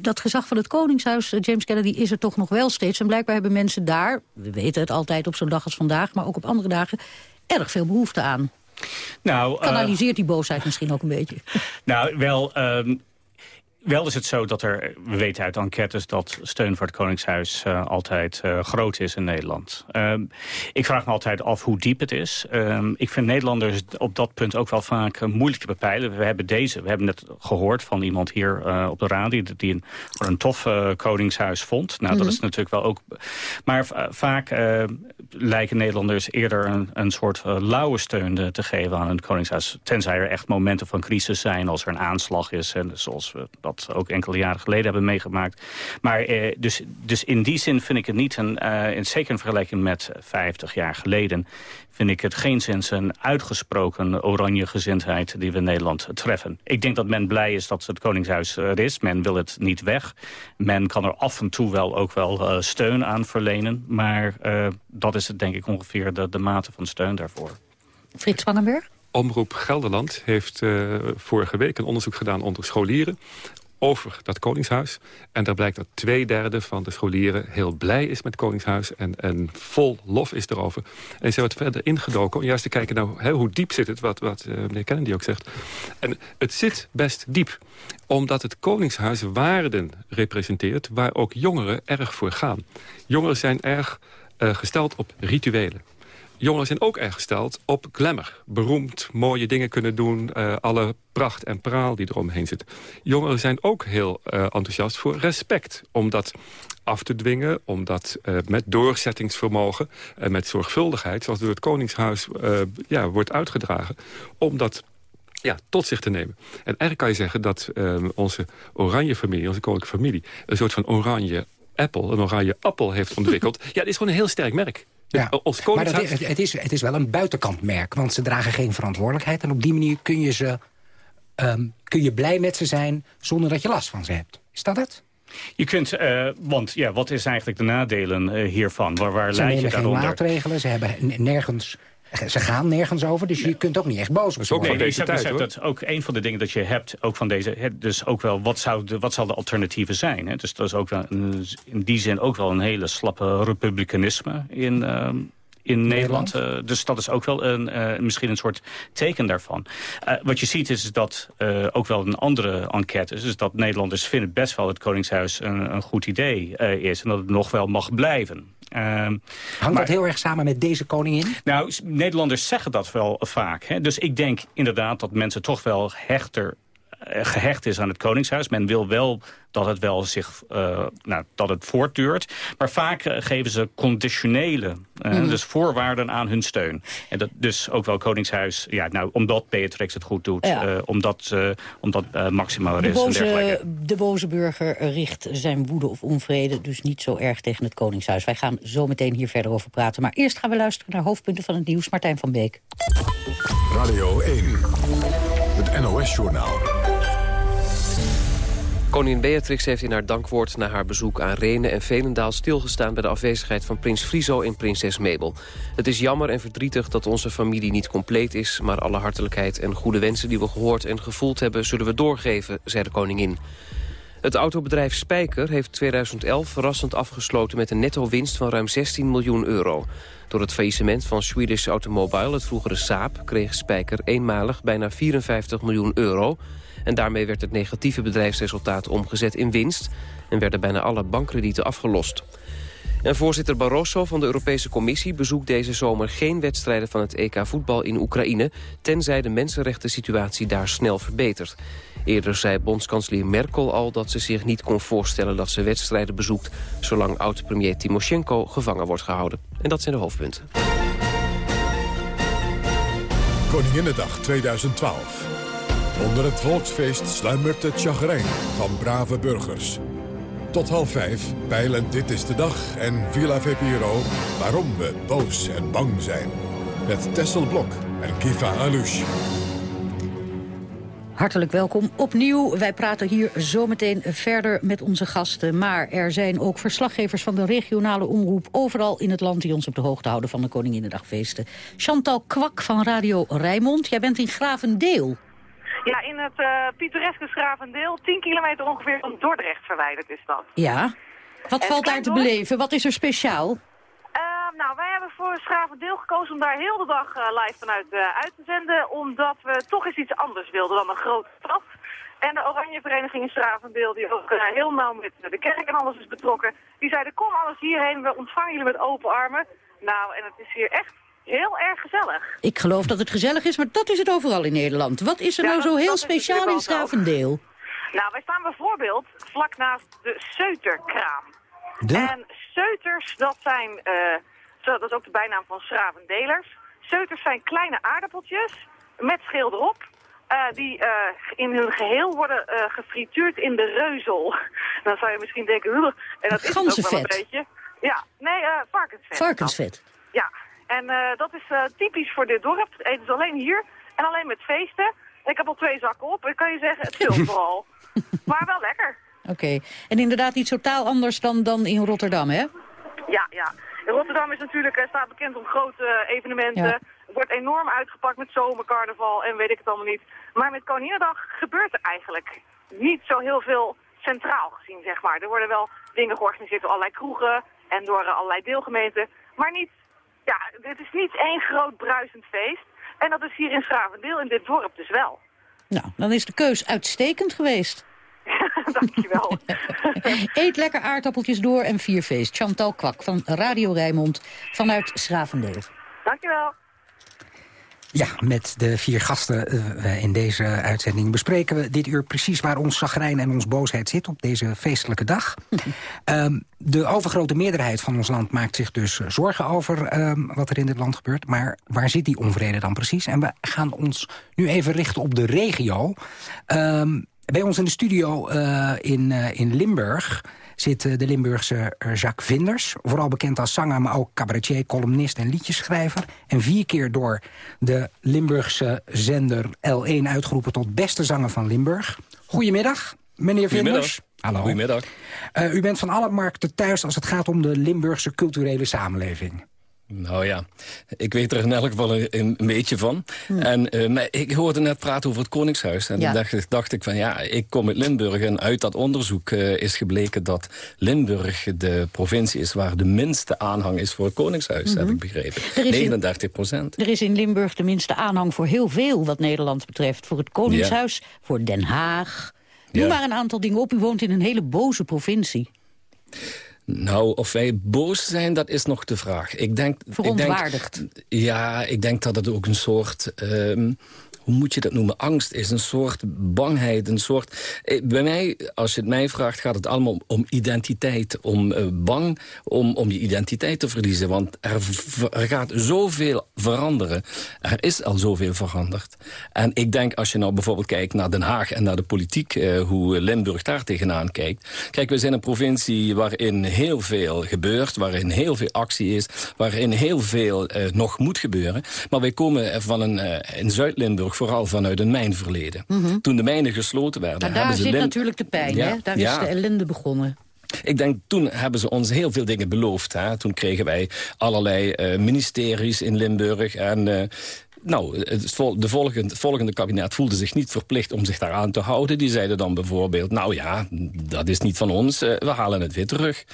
dat gezag van het Koningshuis, James Kennedy, is er toch nog wel steeds. En blijkbaar hebben mensen daar, we weten het altijd op zo'n dag als vandaag... maar ook op andere dagen, erg veel behoefte aan. Nou, Kanaliseert die boosheid misschien ook een beetje? Nou, wel... Um wel is het zo dat er, we weten uit enquêtes... dat steun voor het Koningshuis uh, altijd uh, groot is in Nederland. Um, ik vraag me altijd af hoe diep het is. Um, ik vind Nederlanders op dat punt ook wel vaak uh, moeilijk te bepeilen. We hebben deze, we hebben net gehoord van iemand hier op de radio... die een, een tof Koningshuis vond. Nou, mm -hmm. dat Mhm. is natuurlijk wel ook... Maar vaak lijken Nederlanders eerder een, een soort lauwe steun te geven aan het Koningshuis. Tenzij er echt momenten van crisis zijn, als er een aanslag is... en zoals we dat ook enkele jaren geleden hebben meegemaakt. Maar eh, dus, dus in die zin vind ik het niet, een, uh, in, zeker in vergelijking met 50 jaar geleden... vind ik het geen zins een uitgesproken oranje gezindheid die we in Nederland treffen. Ik denk dat men blij is dat het Koningshuis er is. Men wil het niet weg. Men kan er af en toe wel ook wel uh, steun aan verlenen. Maar uh, dat is het denk ik ongeveer de, de mate van steun daarvoor. Frits Spangenberg? Omroep Gelderland heeft uh, vorige week een onderzoek gedaan onder scholieren over dat Koningshuis. En daar blijkt dat twee derde van de scholieren heel blij is met Koningshuis... en, en vol lof is erover. En ze wordt verder ingedoken om juist te kijken... nou, hoe diep zit het, wat, wat uh, meneer Kennedy ook zegt. En het zit best diep, omdat het Koningshuis waarden representeert... waar ook jongeren erg voor gaan. Jongeren zijn erg uh, gesteld op rituelen. Jongeren zijn ook erg gesteld op glamour. Beroemd, mooie dingen kunnen doen. Uh, alle pracht en praal die eromheen zit. Jongeren zijn ook heel uh, enthousiast voor respect. Om dat af te dwingen. Om dat uh, met doorzettingsvermogen en met zorgvuldigheid... zoals door het Koningshuis ja, wordt uitgedragen... om dat ja, tot zich te nemen. En eigenlijk kan je zeggen dat onze oranje familie, onze koninklijke familie... een soort van oranje appel, een oranje appel heeft ontwikkeld. ja, dat is gewoon een heel sterk merk. Ja, maar dat is, het, is, het is wel een buitenkantmerk, want ze dragen geen verantwoordelijkheid. En op die manier kun je ze ehm, kun je blij met ze zijn zonder dat je last van ze hebt. Is dat het? Je kunt, uh, want ja, wat is eigenlijk de nadelen uh, hiervan? Waar, waar ze leid nemen je geen daaronder? maatregelen, ze hebben nergens... Ze gaan nergens over, dus je kunt ook niet echt boos op ze Nee, worden. nee, ik zeg dat ook een van de dingen dat je hebt, ook van deze, hè, dus ook wel, wat, zou de, wat zal de alternatieven zijn? Hè? Dus dat is ook wel een, in die zin ook wel een hele slappe republikeinisme in, ehm, in Nederland. Uh, dus dat is ook wel een, uh, misschien een soort teken daarvan. Uh, wat je ziet is dat ook wel een andere enquête is... is dat Nederlanders vinden best wel het Koningshuis een, een goed idee is... en dat het nog wel mag blijven. Hangt maar, dat heel erg samen met deze koningin? Nou, Nederlanders zeggen dat wel vaak. Hè? Dus ik denk inderdaad dat mensen toch wel hechter gehecht is aan het Koningshuis. Men wil wel dat het wel zich uh, nou, dat het voortduurt. Maar vaak uh, geven ze conditionele, uh, mm. dus voorwaarden aan hun steun. En dat dus ook wel Koningshuis, ja, nou, omdat Beatrix het goed doet, ja. omdat, omdat Maxima er de is boze, en dergelijke. De boze burger richt zijn woede of onvrede dus niet zo erg tegen het Koningshuis. Wij gaan zo meteen hier verder over praten. Maar eerst gaan we luisteren naar hoofdpunten van het nieuws. Martijn van Beek. Radio 1, het NOS-journaal. Koningin Beatrix heeft in haar dankwoord na haar bezoek aan Renen en Velendaal stilgestaan bij de afwezigheid van prins Friso en prinses Mabel. Het is jammer en verdrietig dat onze familie niet compleet is, maar alle hartelijkheid en goede wensen die we gehoord en gevoeld hebben zullen we doorgeven, zei de koningin. Het autobedrijf Spijker heeft 2011 verrassend afgesloten met een netto-winst van ruim 16 miljoen euro. Door het faillissement van Swedish Automobile, het vroegere Saab, kreeg Spijker eenmalig bijna 54 miljoen euro. En daarmee werd het negatieve bedrijfsresultaat omgezet in winst... en werden bijna alle bankkredieten afgelost. En voorzitter Barroso van de Europese Commissie bezoekt deze zomer geen wedstrijden van het EK voetbal in Oekraïne, tenzij de mensenrechten situatie daar snel verbetert. Eerder zei bondskanselier Merkel al dat ze zich niet kon voorstellen dat ze wedstrijden bezoekt, zolang oud-premier Timoshenko gevangen wordt gehouden. En dat zijn de hoofdpunten. Koninginnedag 2012. Onder het volksfeest sluimert het chagrijn van brave burgers. Tot half vijf peilen Dit is de Dag en Villa VPRO... waarom we boos en bang zijn. Met Tessel Blok en Kifa Alouche. Hartelijk welkom opnieuw. Wij praten hier zometeen verder met onze gasten. Maar er zijn ook verslaggevers van de regionale omroep... overal in het land die ons op de hoogte houden van de Koninginnedagfeesten. Chantal Kwak van Radio Rijnmond. Jij bent in Gravendeel. Ja, in het uh, pittoreske Schravendeel, 10 kilometer ongeveer van Dordrecht verwijderd is dat. Ja. Wat En valt daar te beleven? Wat is er speciaal? Uh, nou, wij hebben voor Schravendeel gekozen om daar heel de dag uh, live vanuit uh, uit te zenden. Omdat we toch eens iets anders wilden dan een grote stad. En de Oranje Vereniging in Schravendeel, die ook uh, heel nauw met de kerk en alles is betrokken. Die zeiden, kom alles hierheen, we ontvangen jullie met open armen. Nou, en het is hier echt heel erg gezellig. Ik geloof dat het gezellig is, maar dat is het overal in Nederland. Wat is er Ja, nou dat- zo heel speciaal in. Schravendeel? Nou, wij staan bijvoorbeeld vlak naast de Seuterkraam. De? En Seuters, dat zijn, eh, dat is ook de bijnaam van Schravendelers. Seuters zijn kleine aardappeltjes met schil erop. eh, die eh, in hun geheel worden eh, gefrituurd in de reuzel. Dan zou je misschien denken, en dat is ook wel een beetje. Ja, nee, eh, varkensvet. Varkensvet. Ja, en eh, dat is eh, typisch voor dit dorp. Het eten ze alleen hier en alleen met feesten. Ik heb al twee zakken op. Ik kan je zeggen, het scheelt vooral. Maar wel lekker. Oké. En inderdaad niet totaal anders dan, dan in Rotterdam, hè? Ja, ja. In Rotterdam is natuurlijk, eh, staat bekend om grote evenementen. Ja. Wordt enorm uitgepakt met zomercarnaval en weet ik het allemaal niet. Maar met Koninginnedag gebeurt er eigenlijk niet zo heel veel centraal gezien, zeg maar. Er worden wel dingen georganiseerd door allerlei kroegen en door allerlei deelgemeenten. Maar niet, ja, het is niet één groot bruisend feest. En dat is hier in Schravendeel, in dit dorp dus wel. Nou, dan is de keus uitstekend geweest. Dankjewel. Eet lekker aardappeltjes door en vier feest. Chantal Kwak van Radio Rijnmond vanuit Schravendeel. Dankjewel. Ja, met de vier gasten eh, in deze uitzending bespreken we dit uur precies waar ons zagrijn en ons boosheid zit op deze feestelijke dag. Ehm, de overgrote meerderheid van ons land maakt zich dus eh, zorgen over ehm, wat er in dit land gebeurt. Maar waar zit die onvrede dan precies? En we gaan ons nu even richten op de regio. Ehm, Bij ons in de studio uh, in, uh, in Limburg zit uh, de Limburgse Jacques Vinders. Vooral bekend als zanger, maar ook cabaretier, columnist en liedjeschrijver. En vier keer door de Limburgse zender L1 uitgeroepen tot beste zanger van Limburg. Goedemiddag, meneer Vinders. Hallo. Goedemiddag. u bent van alle markten thuis als het gaat om de Limburgse culturele samenleving. Nou ja, ik weet er in elk geval een, een beetje van. Hm. En uh, maar ik hoorde net praten over het Koningshuis. En Ja. dan dacht, dacht ik van ja, ik kom uit Limburg. En uit dat onderzoek eh, is gebleken dat Limburg de provincie is... waar de minste aanhang is voor het Koningshuis, heb ik begrepen. Er is in- 39 procent. Er is in Limburg de minste aanhang voor heel veel wat Nederland betreft. Voor het Koningshuis, voor Den Haag. Noem Ja. maar een aantal dingen op. U woont in een hele boze provincie. Nou, of wij boos zijn, dat is nog de vraag. Ik denk, Verontwaardigd. Ik denk, ja, ik denk dat het ook een soort... ehm, hoe moet je dat noemen? Angst is een soort bangheid, een soort... eh, Bij mij, als je het mij vraagt, gaat het allemaal om, identiteit. Om eh, bang om, om je identiteit te verliezen. Want er, er gaat zoveel veranderen. Er is al zoveel veranderd. En ik denk, als je nou bijvoorbeeld kijkt naar Den Haag en naar de politiek... eh, hoe Limburg daar tegenaan kijkt. Kijk, we zijn een provincie waarin heel veel gebeurt. Waarin heel veel actie is. Waarin heel veel nog moet gebeuren. Maar wij komen van een, in Zuid-Limburg vooral vanuit een mijnverleden. Toen de mijnen gesloten werden... Maar daar zit natuurlijk de pijn, Ja, hè? Daar ja. is de ellende begonnen. Ik denk, toen hebben ze ons heel veel dingen beloofd. Hè? Toen kregen wij allerlei eh, ministeries in Limburg. En eh, nou, het vol- de volgende, volgende kabinet voelde zich niet verplicht om zich daaraan te houden. Die zeiden dan bijvoorbeeld, nou ja, dat is niet van ons, eh, we halen het weer terug.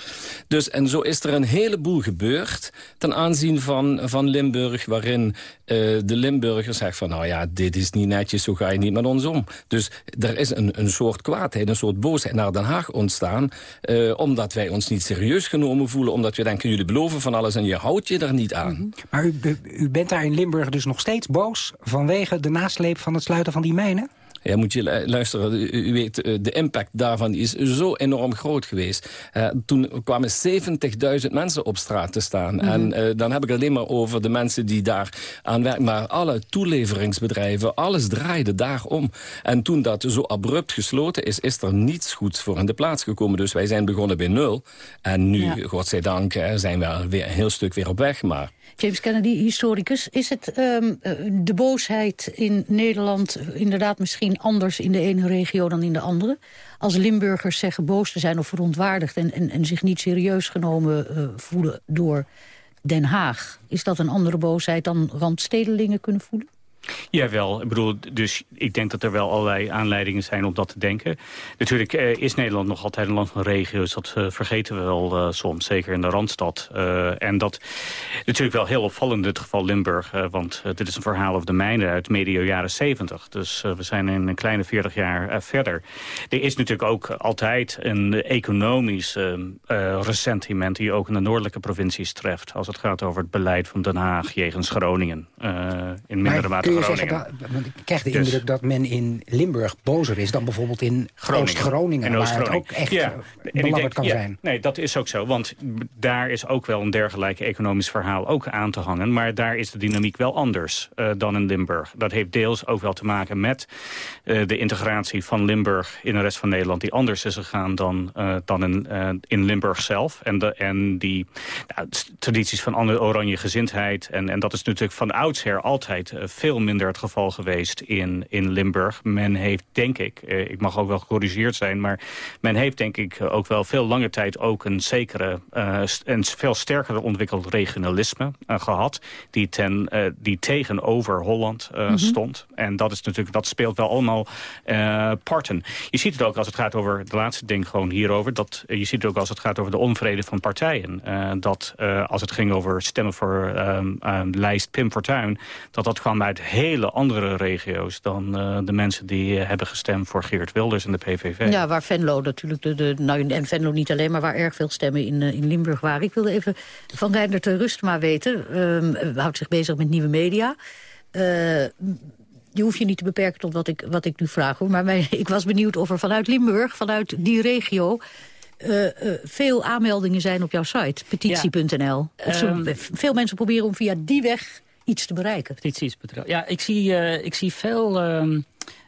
Dus, en zo is er een heleboel gebeurd ten aanzien van, van Limburg... waarin eh, de Limburgers zeggen van, nou ja, dit is niet netjes, zo ga je niet met ons om. Dus er is een, een soort kwaadheid, een soort boosheid naar Den Haag ontstaan... eh, omdat wij ons niet serieus genomen voelen, omdat we denken... jullie beloven van alles en je houdt je er niet aan. Maar u, u- u bent daar in Limburg dus nog steeds boos... vanwege de nasleep van het sluiten van die mijnen? Ja, moet je lu- luisteren. U, weet, eh, de impact daarvan is zo enorm groot geweest. Eh, toen kwamen 70.000 mensen op straat te staan. Mhm. En eh, dan heb ik het alleen maar over de mensen die daar aan werken. Maar alle toeleveringsbedrijven, alles draaide daarom. En toen dat zo abrupt gesloten is, is er niets goeds voor in de plaats gekomen. Dus wij zijn begonnen bij nul. En nu, Ja. godzijdank, zijn we weer een heel stuk weer op weg. Maar James Kennedy, historicus. Is het ehm, eh, de boosheid in Nederland inderdaad misschien anders in de ene regio dan in de andere? Als Limburgers zeggen boos te zijn of verontwaardigd... en, en, en zich niet serieus genomen eh, voelen door Den Haag... is dat een andere boosheid dan randstedelingen kunnen voelen? Jawel, ik bedoel, dus ik denk dat er wel allerlei aanleidingen zijn om dat te denken. Natuurlijk eh, is Nederland nog altijd een land van regio's, dat eh, vergeten we wel eh, soms, zeker in de Randstad. Eh, en dat natuurlijk wel heel opvallend in dit geval Limburg, want dit is een verhaal over de mijnen uit medio jaren 70. Dus we zijn in een kleine 40 jaar verder. Er is natuurlijk ook altijd een economisch ressentiment die ook in de noordelijke provincies treft, als het gaat over het beleid van Den Haag jegens Groningen. in mindere mate je Groningen. zeggen, dat, want ik krijg de Dus- indruk dat men in Limburg bozer is... dan bijvoorbeeld in Groningen. Oost-Groningen, En waar het ook echt Ja. denk, kan ja, zijn. Nee, dat is ook zo. Want daar is ook wel een dergelijke economisch verhaal ook aan te hangen. Maar daar is de dynamiek wel anders eh, dan in Limburg. Dat heeft deels ook wel te maken met eh, de integratie van Limburg in de rest van Nederland. Die anders is gegaan dan, eh, dan in, in Limburg zelf. En, de, en die nou, tradities van andere oranje gezindheid. En, en dat is natuurlijk van oudsher altijd veel minder het geval geweest in, in Limburg. Men heeft, denk ik, eh, ik mag ook wel gecorrigeerd zijn... maar men heeft denk ik ook wel veel lange tijd ook een zekere... eh, en veel sterker ontwikkeld regionalisme eh, gehad... Die, ten, die tegenover Holland Mhm. stond. En dat, is natuurlijk, dat speelt wel allemaal parten. Je ziet het ook als het gaat over, de laatste ding gewoon hierover... Dat, je ziet het ook als het gaat over de onvrede van partijen. Dat als het ging over stemmen voor ehm, ehm, lijst Pim Fortuyn... dat dat kwam uit hele andere regio's... dan eh, de mensen die eh, hebben gestemd voor Geert Wilders en de PVV. Ja, waar Venlo natuurlijk, de, de, nou, en Venlo niet alleen... maar waar erg veel stemmen in, eh, in Limburg waren. Ik wilde even van Reindert Rustma weten. ehm houdt zich bezig met nieuwe media. Eh, je hoeft je niet te beperken tot wat ik, wat ik nu vraag. Hoor. Maar mij, ik was benieuwd of er vanuit Limburg, vanuit die regio... eh, eh, veel aanmeldingen zijn op jouw site, petitie.nl. Of zo- Ehm, veel mensen proberen om via die weg iets te bereiken. Petities.nl. Ja, ik zie, eh, ik zie veel ehm,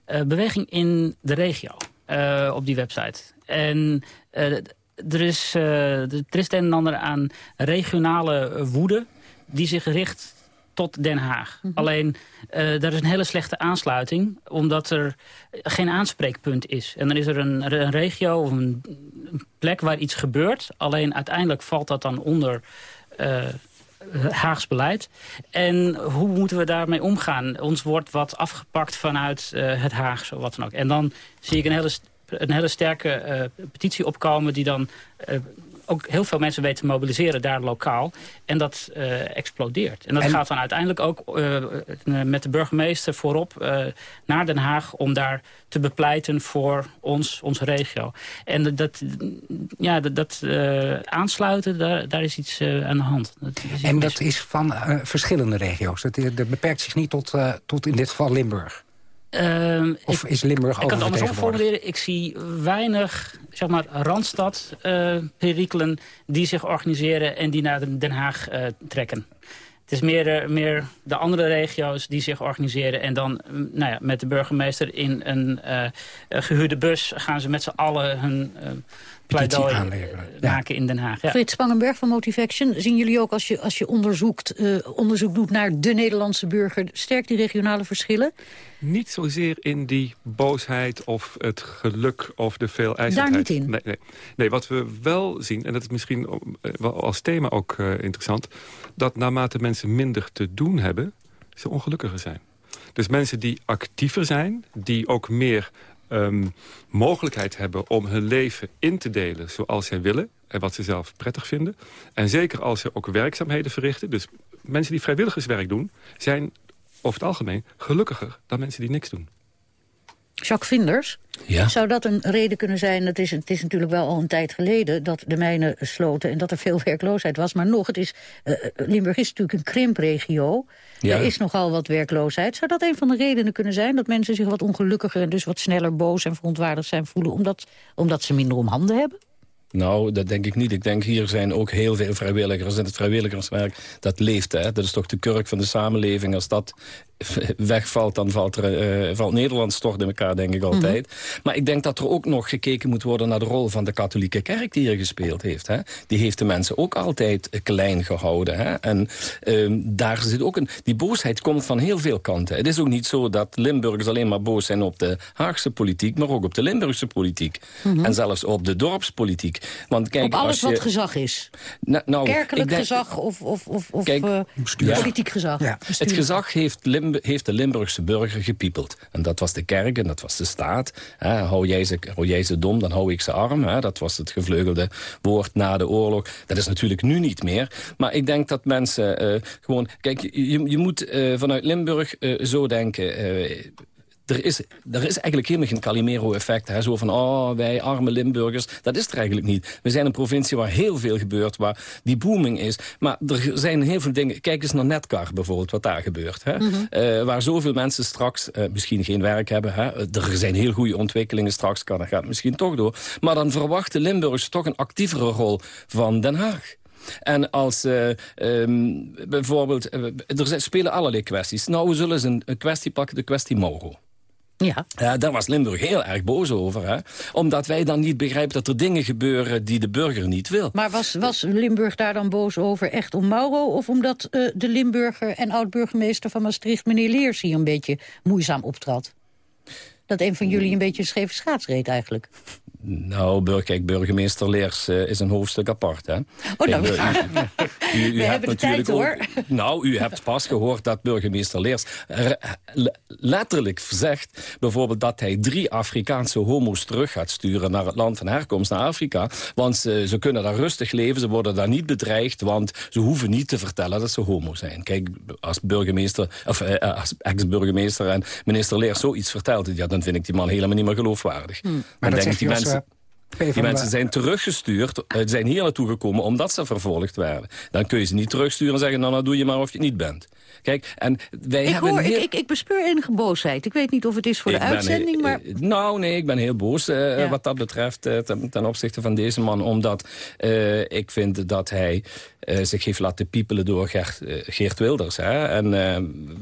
eh, beweging in de regio. uh, op die website. En er, is, er is het een en ander aan regionale woede die zich richt tot Den Haag. Mm -hmm. Alleen, uh, daar is een hele slechte aansluiting... omdat er geen aanspreekpunt is. En dan is er een, een regio of een, een, plek waar iets gebeurt. Alleen uiteindelijk valt dat dan onder... Uh, Haags beleid. En hoe moeten we daarmee omgaan? Ons wordt wat afgepakt vanuit uh, het Haagse, wat dan ook. En dan zie ik een hele, een hele sterke uh, petitie opkomen... die dan uh, ook heel veel mensen weten te mobiliseren daar lokaal. En dat uh, explodeert. En dat en... gaat dan uiteindelijk ook uh, met de burgemeester voorop uh, naar Den Haag... om daar te bepleiten voor ons, onze regio. En dat, ja, dat, dat aansluiten, daar, daar is iets aan de hand. Dat en dat is van verschillende regio's? Dat, dat, beperkt zich niet tot, tot in dit geval Limburg? Uh, of ik, is Limburg Ik kan het andersom formuleren. Ik zie weinig zeg maar, Randstad-perikelen uh, die zich organiseren... en die naar Den Haag uh, trekken. Het is meer, uh, meer de andere regio's die zich organiseren... en dan nou ja, met de burgemeester in een gehuurde bus... gaan ze met z'n allen hun pleidooi maken in Den Haag. Ja. Frits Spangenberg van Motivaction, zien jullie ook als je, als je onderzoekt, uh, onderzoek doet naar de Nederlandse burger... sterk die regionale verschillen? Niet zozeer in die boosheid of het geluk of de veel. Daar niet in? Nee, nee. nee, wat we wel zien, en dat is misschien als thema ook uh, interessant... dat naarmate mensen minder te doen hebben, ze ongelukkiger zijn. Dus mensen die actiever zijn, die ook meer um, mogelijkheid hebben om hun leven in te delen zoals zij willen en wat ze zelf prettig vinden. En zeker als ze ook werkzaamheden verrichten, dus mensen die vrijwilligerswerk doen, zijn over het algemeen gelukkiger dan mensen die niks doen. Jacques Vinders, ja? zou dat een reden kunnen zijn... Het is, het is natuurlijk wel al een tijd geleden dat de mijnen sloten... en dat er veel werkloosheid was. Maar nog, het is, uh, Limburg is natuurlijk een krimpregio. Ja. Er is nogal wat werkloosheid. Zou dat een van de redenen kunnen zijn... dat mensen zich wat ongelukkiger en dus wat sneller boos en verontwaardigd zijn voelen... omdat, omdat ze minder om handen hebben? Nou, dat denk ik niet. Ik denk hier zijn ook heel veel vrijwilligers. En het vrijwilligerswerk, dat leeft. Hè? Dat is toch de kurk van de samenleving. Als dat wegvalt, dan valt, er, uh, valt Nederland stort in elkaar, denk ik altijd. Mm -hmm. Maar ik denk dat er ook nog gekeken moet worden... naar de rol van de katholieke kerk die hier gespeeld heeft. Hè? Die heeft de mensen ook altijd klein gehouden. Hè? En um, daar zit ook een... Die boosheid komt van heel veel kanten. Het is ook niet zo dat Limburgers alleen maar boos zijn op de Haagse politiek... maar ook op de Limburgse politiek. Mm -hmm. En zelfs op de dorpspolitiek. Want kijk, op alles als je... wat gezag is? Nou, nou, Kerkelijk denk... gezag of, of, of, of kijk, uh, ja. politiek gezag? Ja. Het gezag heeft Limburg heeft de Limburgse burger gepiepeld. En dat was de kerk en dat was de staat. Hè, hou, jij ze, dom, dan hou ik ze arm. Dat was het gevleugelde woord na de oorlog. Dat is natuurlijk nu niet meer. Maar ik denk dat mensen uh, gewoon... Kijk, je, je moet uh, vanuit Limburg uh, zo denken er is, er is eigenlijk helemaal geen Calimero-effect. Zo van, oh, wij arme Limburgers. Dat is er eigenlijk niet. We zijn een provincie waar heel veel gebeurt, waar die booming is. Maar er zijn heel veel dingen... Kijk eens naar Netcar bijvoorbeeld, wat daar gebeurt. Hè? Mm -hmm. uh, waar zoveel mensen straks uh, misschien geen werk hebben. Hè? Er zijn heel goede ontwikkelingen straks, kan, dat gaat misschien toch door. Maar dan verwachten Limburgers toch een actievere rol van Den Haag. En als uh, um, bijvoorbeeld, uh, er spelen allerlei kwesties. Nou, we zullen eens een, een kwestie pakken, de kwestie Mauro. Ja. daar was Limburg heel erg boos over. Hè? Omdat wij dan niet begrijpen dat er dingen gebeuren die de burger niet wil. Maar was, was Limburg daar dan boos over echt om Mauro... of omdat uh, de Limburger en oud-burgemeester van Maastricht... meneer Leers hier een beetje moeizaam optrad? Dat een van jullie een beetje een scheve schaats reed eigenlijk. Nou, bur kijk, burgemeester Leers uh, is een hoofdstuk apart, hè? Oh, nou, kijk, u, u, u, u hebt natuurlijk tijd, hoor. Ook, nou, u hebt vast gehoord dat burgemeester Leers letterlijk zegt... bijvoorbeeld dat hij drie Afrikaanse homo's terug gaat sturen... naar het land van herkomst, naar Afrika. Want ze, ze kunnen daar rustig leven, ze worden daar niet bedreigd... want ze hoeven niet te vertellen dat ze homo zijn. Kijk, als burgemeester, of uh, als ex-burgemeester en minister Leers zoiets vertelt... ja, dan vind ik die man helemaal niet meer geloofwaardig. Hmm. Maar dat zegt, hij als, Die mensen zijn teruggestuurd, uh, zijn hier naartoe gekomen omdat ze vervolgd werden. Dan kun je ze niet terugsturen en zeggen, nou, nou doe je maar of je het niet bent. Kijk, en wij ik, hebben hoor, heel... ik, ik, ik bespeur enige boosheid. Ik weet niet of het is voor Ik de uitzending, eh, maar... eh, nou, nee, ik ben heel boos eh, Ja. wat dat betreft eh, ten, ten opzichte van deze man. Omdat eh, ik vind dat hij eh, zich heeft laten piepelen door Gert, eh, Geert Wilders. Hè? En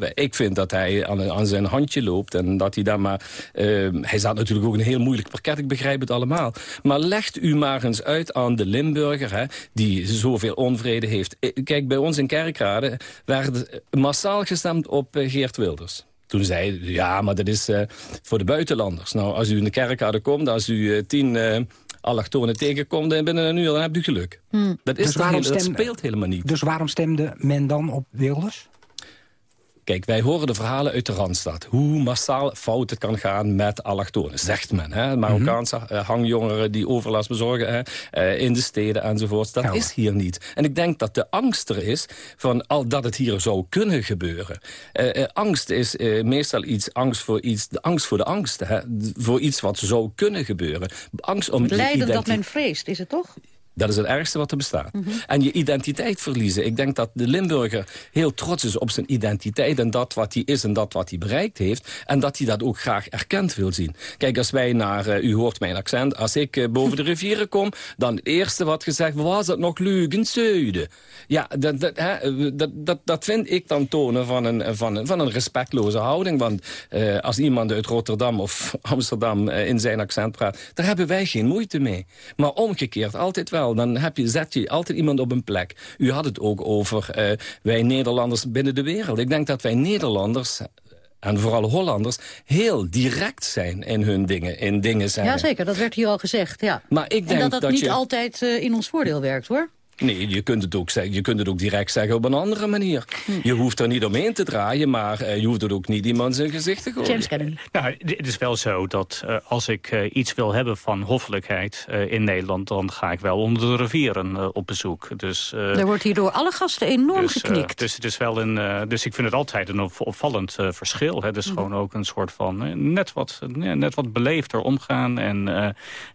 eh, ik vind dat hij aan, aan zijn handje loopt. En dat hij daar maar... eh, hij staat natuurlijk ook een heel moeilijk parket, ik begrijp het allemaal. Maar legt u maar eens uit aan de Limburger... Hè, die zoveel onvrede heeft. Eh, Kijk, bij ons in Kerkrade werd massaal gestemd op eh, Geert Wilders. Toen zei hij, ja, maar dat is eh, voor de buitenlanders. Nou, als u in de kerkade komt, als u eh, tien eh allochtonen tegenkomt en binnen een uur, dan hebt u geluk. Hmm. Dat, is Dus waarom heel- dat speelt helemaal niet. Dus waarom stemde men dan op Wilders? Kijk, wij horen de verhalen uit de Randstad. Hoe massaal fout het kan gaan met allochtonen, zegt men. Hè? Marokkaanse eh, hangjongeren die overlast bezorgen hè? eh, in de steden enzovoort. Dat is hier niet. En ik denk dat de angst er is van al dat het hier zou kunnen gebeuren. Eh, angst is meestal iets, angst voor iets, de angst voor de angst. Hè? Voor iets wat zou kunnen gebeuren. Angst om Het lijden dat men vreest, is het toch? Dat is het ergste wat er bestaat. Mhm. En je identiteit verliezen. Ik denk dat de Limburger heel trots is op zijn identiteit... en dat wat hij is en dat wat hij bereikt heeft. En dat hij dat ook graag erkend wil zien. Kijk, als wij naar... eh, u hoort mijn accent. Als ik eh, boven de rivieren kom... dan het eerste wat gezegd was het nog Leugenzuiden. Ja, dat, dat, hè, dat, dat, dat vind ik dan tonen van een, van een, van een respectloze houding. Want eh, als iemand uit Rotterdam of Amsterdam in zijn accent praat... daar hebben wij geen moeite mee. Maar omgekeerd altijd wel. Dan heb je, zet je altijd iemand op een plek. U had het ook over eh, wij Nederlanders binnen de wereld. Ik denk dat wij Nederlanders... En vooral Hollanders heel direct zijn in hun dingen, in dingen zeggen. Jazeker, dat werd hier al gezegd, ja. Maar ik en denk dat dat, dat niet je- altijd eh, in ons voordeel werkt, hoor. Nee, je kunt, het ook zeggen, je kunt het ook direct zeggen op een andere manier. Je hoeft er niet omheen te draaien, maar eh, je hoeft het ook niet iemand zijn gezicht te gooien. James Kennedy. Nou, het is wel zo dat eh, als ik eh, iets wil hebben van hoffelijkheid eh, in Nederland... dan ga ik wel onder de rivieren op bezoek. Dus, eh, Er wordt hier door alle gasten enorm dus, geknikt. dus het is wel een. eh, dus ik vind het altijd een op- opvallend eh, verschil. Hè. Dus Mhm. gewoon ook een soort van net wat, net wat beleefder omgaan en, eh,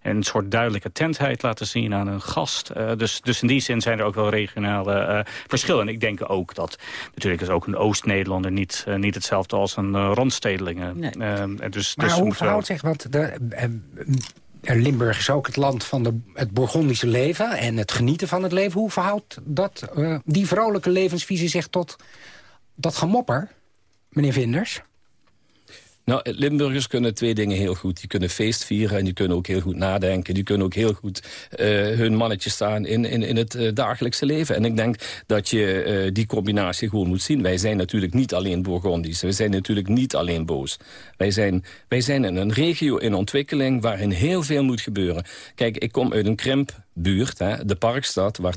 en een soort duidelijke tentheid laten zien aan een gast. Eh, dus, dus in die zin zijn er ook wel regionale eh, verschillen. En ik denk ook dat natuurlijk is ook een Oost-Nederlander niet, eh, niet hetzelfde als een uh. Nee. En dus, Maar dus hoe verhoudt zich, want de, eh, eh, Limburg is ook het land van de, het Bourgondische leven... en het genieten van het leven. Hoe verhoudt dat, die vrolijke levensvisie zich tot dat gemopper, meneer Vinders? Nou, Limburgers kunnen twee dingen heel goed. Die kunnen feest vieren en die kunnen ook heel goed nadenken. Die kunnen ook heel goed eh, hun mannetje staan in, in, in het eh, dagelijkse leven. En ik denk dat je eh, die combinatie gewoon moet zien. Wij zijn natuurlijk niet alleen Bourgondisch. Wij zijn natuurlijk niet alleen boos. Wij zijn, wij zijn in een regio in ontwikkeling waarin heel veel moet gebeuren. Kijk, ik kom uit een krimpbuurt, hè, de Parkstad... waar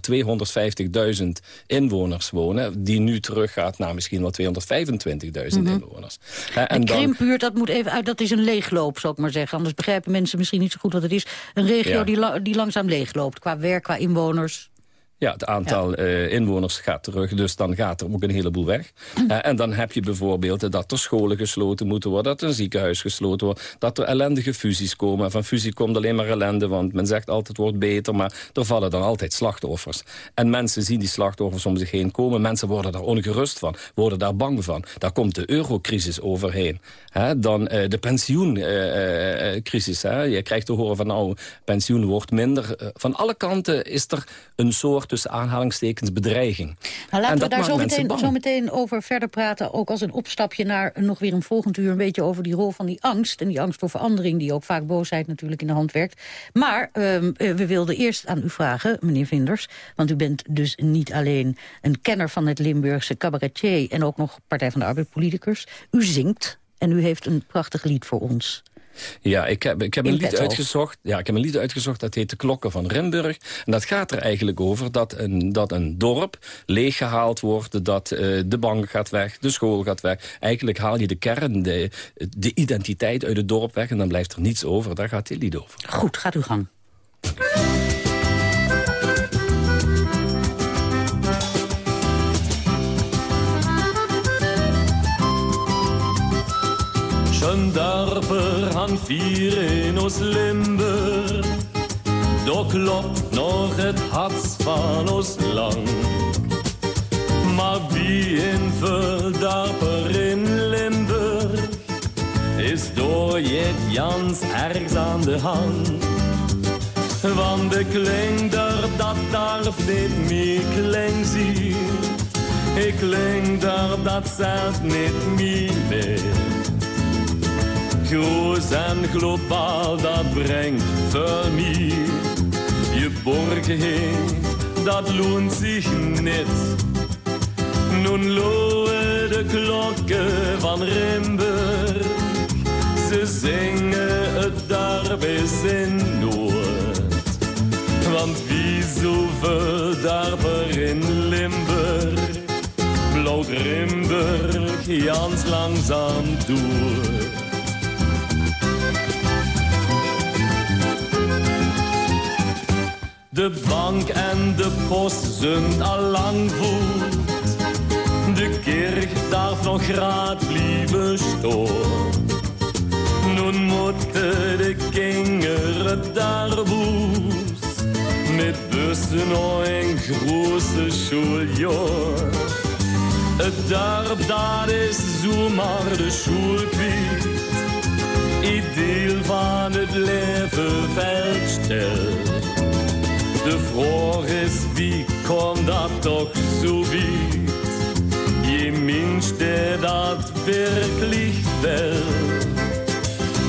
250.000 inwoners wonen... die nu teruggaat naar misschien wel 225.000 Mhm. inwoners. Hè, En dan- krimpbuurt, dat moet even uit, dat is een leegloop, zou ik maar zeggen. Anders begrijpen mensen misschien niet zo goed wat het is. Een regio Ja. die, la- die langzaam leegloopt, qua werk, qua inwoners. Ja, het aantal eh, inwoners gaat terug, dus dan gaat er ook een heleboel weg. Eh, en dan heb je bijvoorbeeld eh, dat er scholen gesloten moeten worden... dat er een ziekenhuis gesloten wordt, dat er ellendige fusies komen. Van fusie komt alleen maar ellende, want men zegt altijd het wordt beter... maar er vallen dan altijd slachtoffers. En mensen zien die slachtoffers om zich heen komen. Mensen worden daar ongerust van, worden daar bang van. Daar komt de eurocrisis overheen. Hè, dan de pensioencrisis. hè. Je krijgt te horen van nou, pensioen wordt minder. Van alle kanten is er een soort tussen aanhalingstekens bedreiging. Nou, En laten we daar zo meteen, zo meteen over verder praten. Ook als een opstapje naar nog weer een volgend uur... een beetje over die rol van die angst. En die angst voor verandering, die ook vaak boosheid natuurlijk in de hand werkt. Maar ehm, eh, we wilden eerst aan u vragen, meneer Vinders... want u bent dus niet alleen een kenner van het Limburgse cabaretier... en ook nog Partij van de Arbeid politicus. U zingt en u heeft een prachtig lied voor ons. Ja, ik heb, ik heb In een lied uitgezocht. Ja, ik heb een lied uitgezocht dat heet De Klokken van Rimburg. En dat gaat er eigenlijk over dat een, dat een dorp leeggehaald wordt, dat eh, de bank gaat weg, de school gaat weg. Eigenlijk haal je de kern, de, de identiteit uit het dorp weg en dan blijft er niets over. Daar gaat dit lied over. Goed, gaat uw gang. Schon han vier in ons Limburg Doch klopt nog het hart van ons lang. Maar wie in Verdapper in Limburg is door je Jans ergens aan de hand. Want de klinger dat darf niet meer kling zien. Ik kling daar dat zelf niet meer. Groot en globaal, dat brengt. Je borgen, dat loont zich niet. Nun loeien de klokken van Rimburg. Ze zingen het daar in Noord. Want wie zoveel darper in Limburg, bloot Rimburg Jans langzaam door. De bank en de post zijn al lang voet. De kerk nog graad blijven staan. Nun moeten de kinderen daar. Met bussen en grote schooljaar. Het dorp dat is zomaar de schoolkwiet. Ideel van het leven veldstelt. De is wie kon dat toch zo wiet? Je minste dat wirklich wel.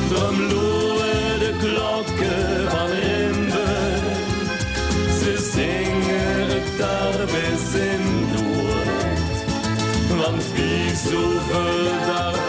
Drum loeien de klokken van Rimburg. Ze zingen het daar bis in Noord. Want wie zoveel daar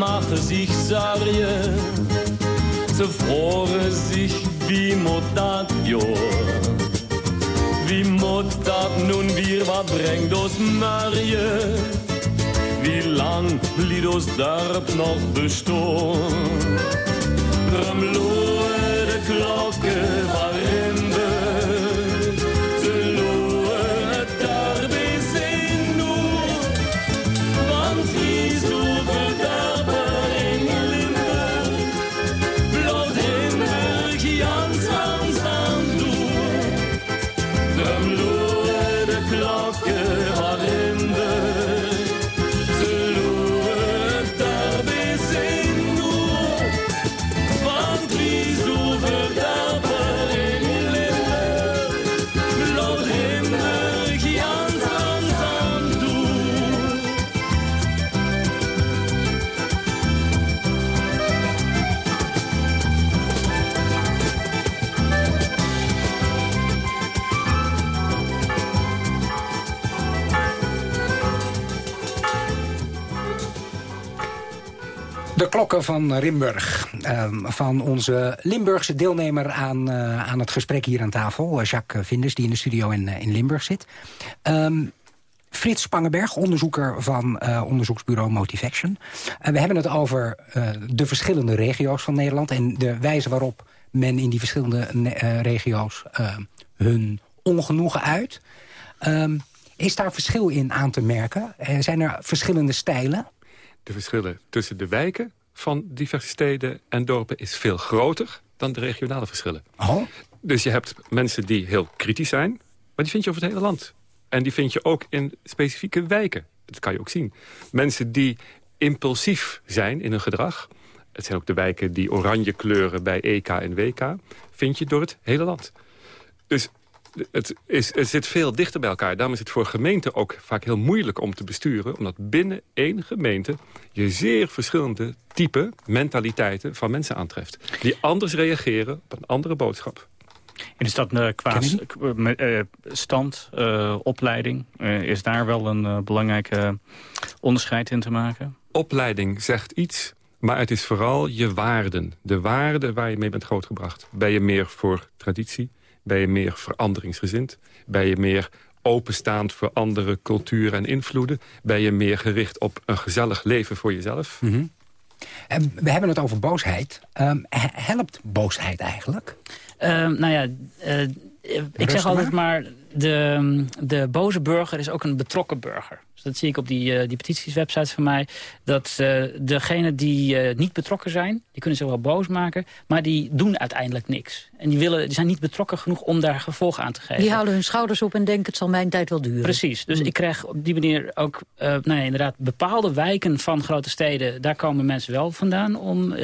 dorp maken zich zorgen. Ze vragen zich wie moet dat joh. Wie moet dat nun weer wat brengt ons marje? Wie lang liet ons dorp nog bestaan? Drum loeien de klokken De klokken van Rimburg. ehm, van onze Limburgse deelnemer aan, eh, aan het gesprek hier aan tafel. eh, Jacques Vinders, die in de studio in, eh, in Limburg zit. Ehm, Frits Spangenberg, onderzoeker van onderzoeksbureau Motivaction. En we hebben het over de verschillende regio's van Nederland... en de wijze waarop men in die verschillende regio's hun ongenoegen uit. Ehm, is daar verschil in aan te merken? Zijn er verschillende stijlen? De verschillen tussen de wijken van diverse steden en dorpen is veel groter dan de regionale verschillen. Oh. Dus je hebt mensen die heel kritisch zijn, maar die vind je over het hele land. En die vind je ook in specifieke wijken. Dat kan je ook zien. Mensen die impulsief zijn in hun gedrag. Het zijn ook de wijken die oranje kleuren bij EK en WK. Vind je door het hele land. Dus het, is, het zit veel dichter bij elkaar. Daarom is het voor gemeenten ook vaak heel moeilijk om te besturen. Omdat binnen één gemeente je zeer verschillende type mentaliteiten van mensen aantreft. Die anders reageren op een andere boodschap. En is dat eh, qua eh, stand, eh, opleiding, eh, is daar wel een belangrijke onderscheid in te maken? Opleiding zegt iets, maar het is vooral je waarden. De waarden waar je mee bent grootgebracht. Ben je meer voor traditie? Ben je meer veranderingsgezind? Ben je meer openstaand voor andere culturen en invloeden? Ben je meer gericht op een gezellig leven voor jezelf? Mhm. En we hebben het over boosheid. Ehm, helpt boosheid eigenlijk? Ehm, nou ja, uh, ik zeg altijd maar, de, de boze burger is ook een betrokken burger. Dus dat zie ik op die, uh, die petitieswebsites van mij. Dat uh, degenen die uh, niet betrokken zijn, die kunnen zich wel boos maken... maar die doen uiteindelijk niks. En die, willen, die zijn niet betrokken genoeg om daar gevolg aan te geven. Die halen hun schouders op en denken het zal mijn tijd wel duren. Precies. Dus mm. ik krijg op die manier ook nou ja, inderdaad bepaalde wijken van grote steden... daar komen mensen wel vandaan om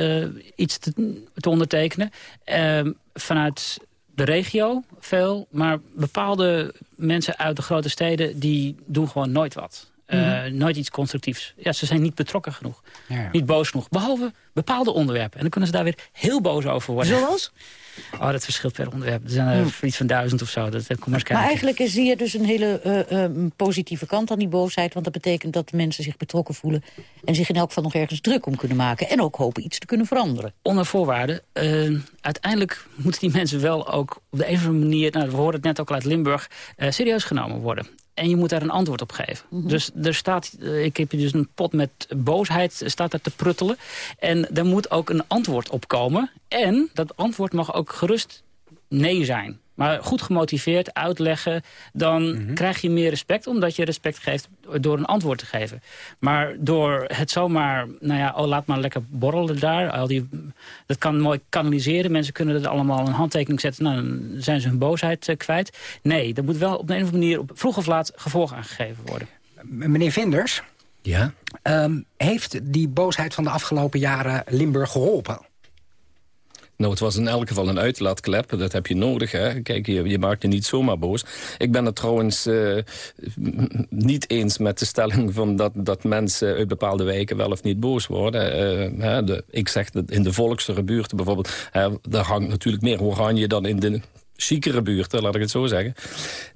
iets te, te ondertekenen. Ehm, vanuit de regio veel, maar bepaalde mensen uit de grote steden... die doen gewoon nooit wat. Uh, Nooit iets constructiefs. Ja, ze zijn niet betrokken genoeg. Ja. Niet boos genoeg. Behalve bepaalde onderwerpen. En dan kunnen ze daar weer heel boos over worden. Zoals? Oh, dat verschilt per onderwerp. Er zijn er hmm. iets van duizend of zo. Dat, kom maar, maar eigenlijk zie je dus een hele uh, uh, positieve kant aan die boosheid. Want dat betekent dat mensen zich betrokken voelen... en zich in elk geval nog ergens druk om kunnen maken. En ook hopen iets te kunnen veranderen. Onder voorwaarden. Uh, uiteindelijk moeten die mensen wel ook op de een of andere manier... Nou, we hoorden het net ook al uit Limburg... serieus genomen worden. En je moet daar een antwoord op geven. Mhm. Dus er staat, ik heb hier dus een pot met boosheid staat er te pruttelen. En er moet ook een antwoord op komen. En dat antwoord mag ook gerust nee zijn. Maar goed gemotiveerd uitleggen, dan mhm. krijg je meer respect... omdat je respect geeft door een antwoord te geven. Maar door het zomaar, nou ja, oh, laat maar lekker borrelen daar. Al die, dat kan mooi kanaliseren. Mensen kunnen er allemaal een handtekening zetten. Nou, dan zijn ze hun boosheid uh, kwijt. Nee, er moet wel op een of andere manier... Op, vroeg of laat gevolg aangegeven worden. Meneer Vinders, ja? Um, heeft die boosheid van de afgelopen jaren Limburg geholpen? Nou, het was in elk geval een uitlaatklep. Dat heb je nodig. Hè? Kijk, je, je maakt je niet zomaar boos. Ik ben het trouwens uh, niet eens met de stelling... Van dat, dat mensen uit bepaalde wijken wel of niet boos worden. Uh, hè, ik zeg dat in de volksere buurten bijvoorbeeld... Hè, daar hangt natuurlijk meer oranje dan in de chicere buurten, laat ik het zo zeggen.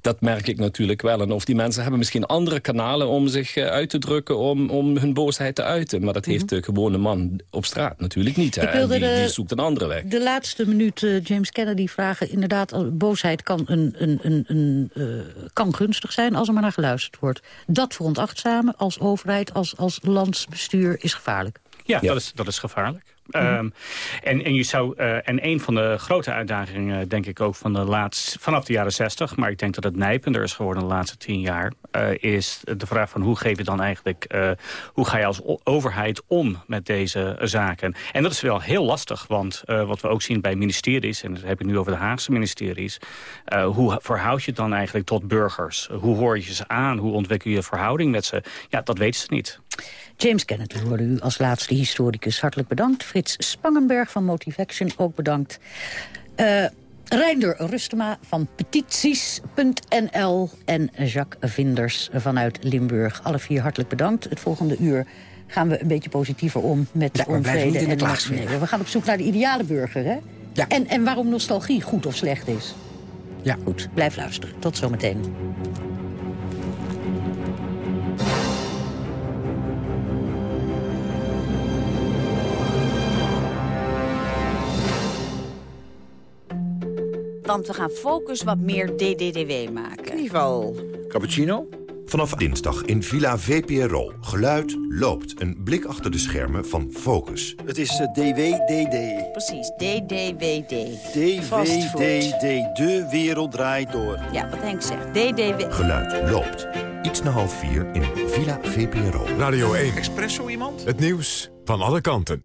Dat merk ik natuurlijk wel. En of die mensen hebben misschien andere kanalen om zich eh, uit te drukken... om, om hun boosheid te uiten. Maar dat heeft mhm. de gewone man op straat natuurlijk niet. Hè. Die, die, zoekt een andere weg. De laatste minuut uh, James Kennedy vragen. Inderdaad, boosheid kan, een, een, een, een uh, kan gunstig zijn als er maar naar geluisterd wordt. Dat veronachtzamen als overheid, als, als landsbestuur is gevaarlijk. Ja, ja. Dat, is, dat is gevaarlijk. Ehm, en, en, je zou, uh, en een van de grote uitdagingen, denk ik ook van de laatste, vanaf de jaren 60, maar ik denk dat het nijpender is geworden de laatste tien jaar, uh, is de vraag van hoe geef je dan eigenlijk, hoe ga je als overheid om met deze zaken? En dat is wel heel lastig, want wat we ook zien bij ministeries, en dat heb ik nu over de Haagse ministeries, hoe verhoud je het dan eigenlijk tot burgers? Hoe hoor je ze aan? Hoe ontwikkel je verhouding met ze? Ja, dat weten ze niet. James Kennedy hoorde u als laatste historicus. Hartelijk bedankt. Frits Spangenberg van Motivaction ook bedankt. Uh, Reinder Rustema van petities.nl en Jacques Vinders vanuit Limburg. Alle vier hartelijk bedankt. Het volgende uur gaan we een beetje positiever om met ja, onvrede. en nee, we gaan op zoek naar de ideale burger, hè? Ja. En, en waarom nostalgie goed of slecht is. Ja. Goed, blijf luisteren. Tot zometeen. Want we gaan Focus wat meer DDDW maken. Ival. Cappuccino? Vanaf dinsdag in Villa VPRO. Geluid loopt. Een blik achter de schermen van Focus. Het is uh, eh, DWDD. Precies, DDWD. DWDD. De wereld draait door. Ja, wat Henk zegt. DDW. Geluid loopt. Iets na half vier in Villa VPRO. Radio 1. Expresso iemand? Het nieuws van alle kanten.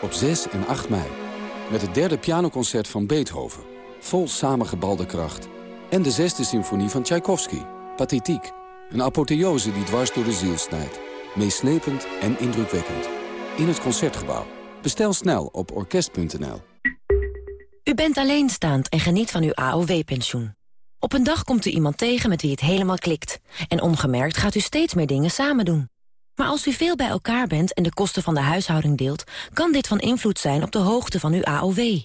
op 6 en 8 mei. Met het derde pianoconcert van Beethoven. Vol samengebalde kracht. En de zesde symfonie van Tchaikovsky. Pathetiek. Een apotheose die dwars door de ziel snijdt. Meeslepend en indrukwekkend. In het Concertgebouw. Bestel snel op orkest.nl. U bent alleenstaand en geniet van uw AOW-pensioen. Op een dag komt u iemand tegen met wie het helemaal klikt. En ongemerkt gaat u steeds meer dingen samen doen. Maar als u veel bij elkaar bent en de kosten van de huishouding deelt... kan dit van invloed zijn op de hoogte van uw AOW.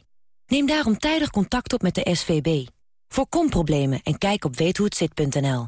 Neem daarom tijdig contact op met de SVB. Voorkom problemen en kijk op weethohetzit.nl.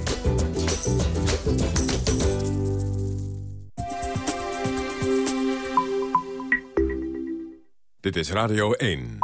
Dit is Radio 1.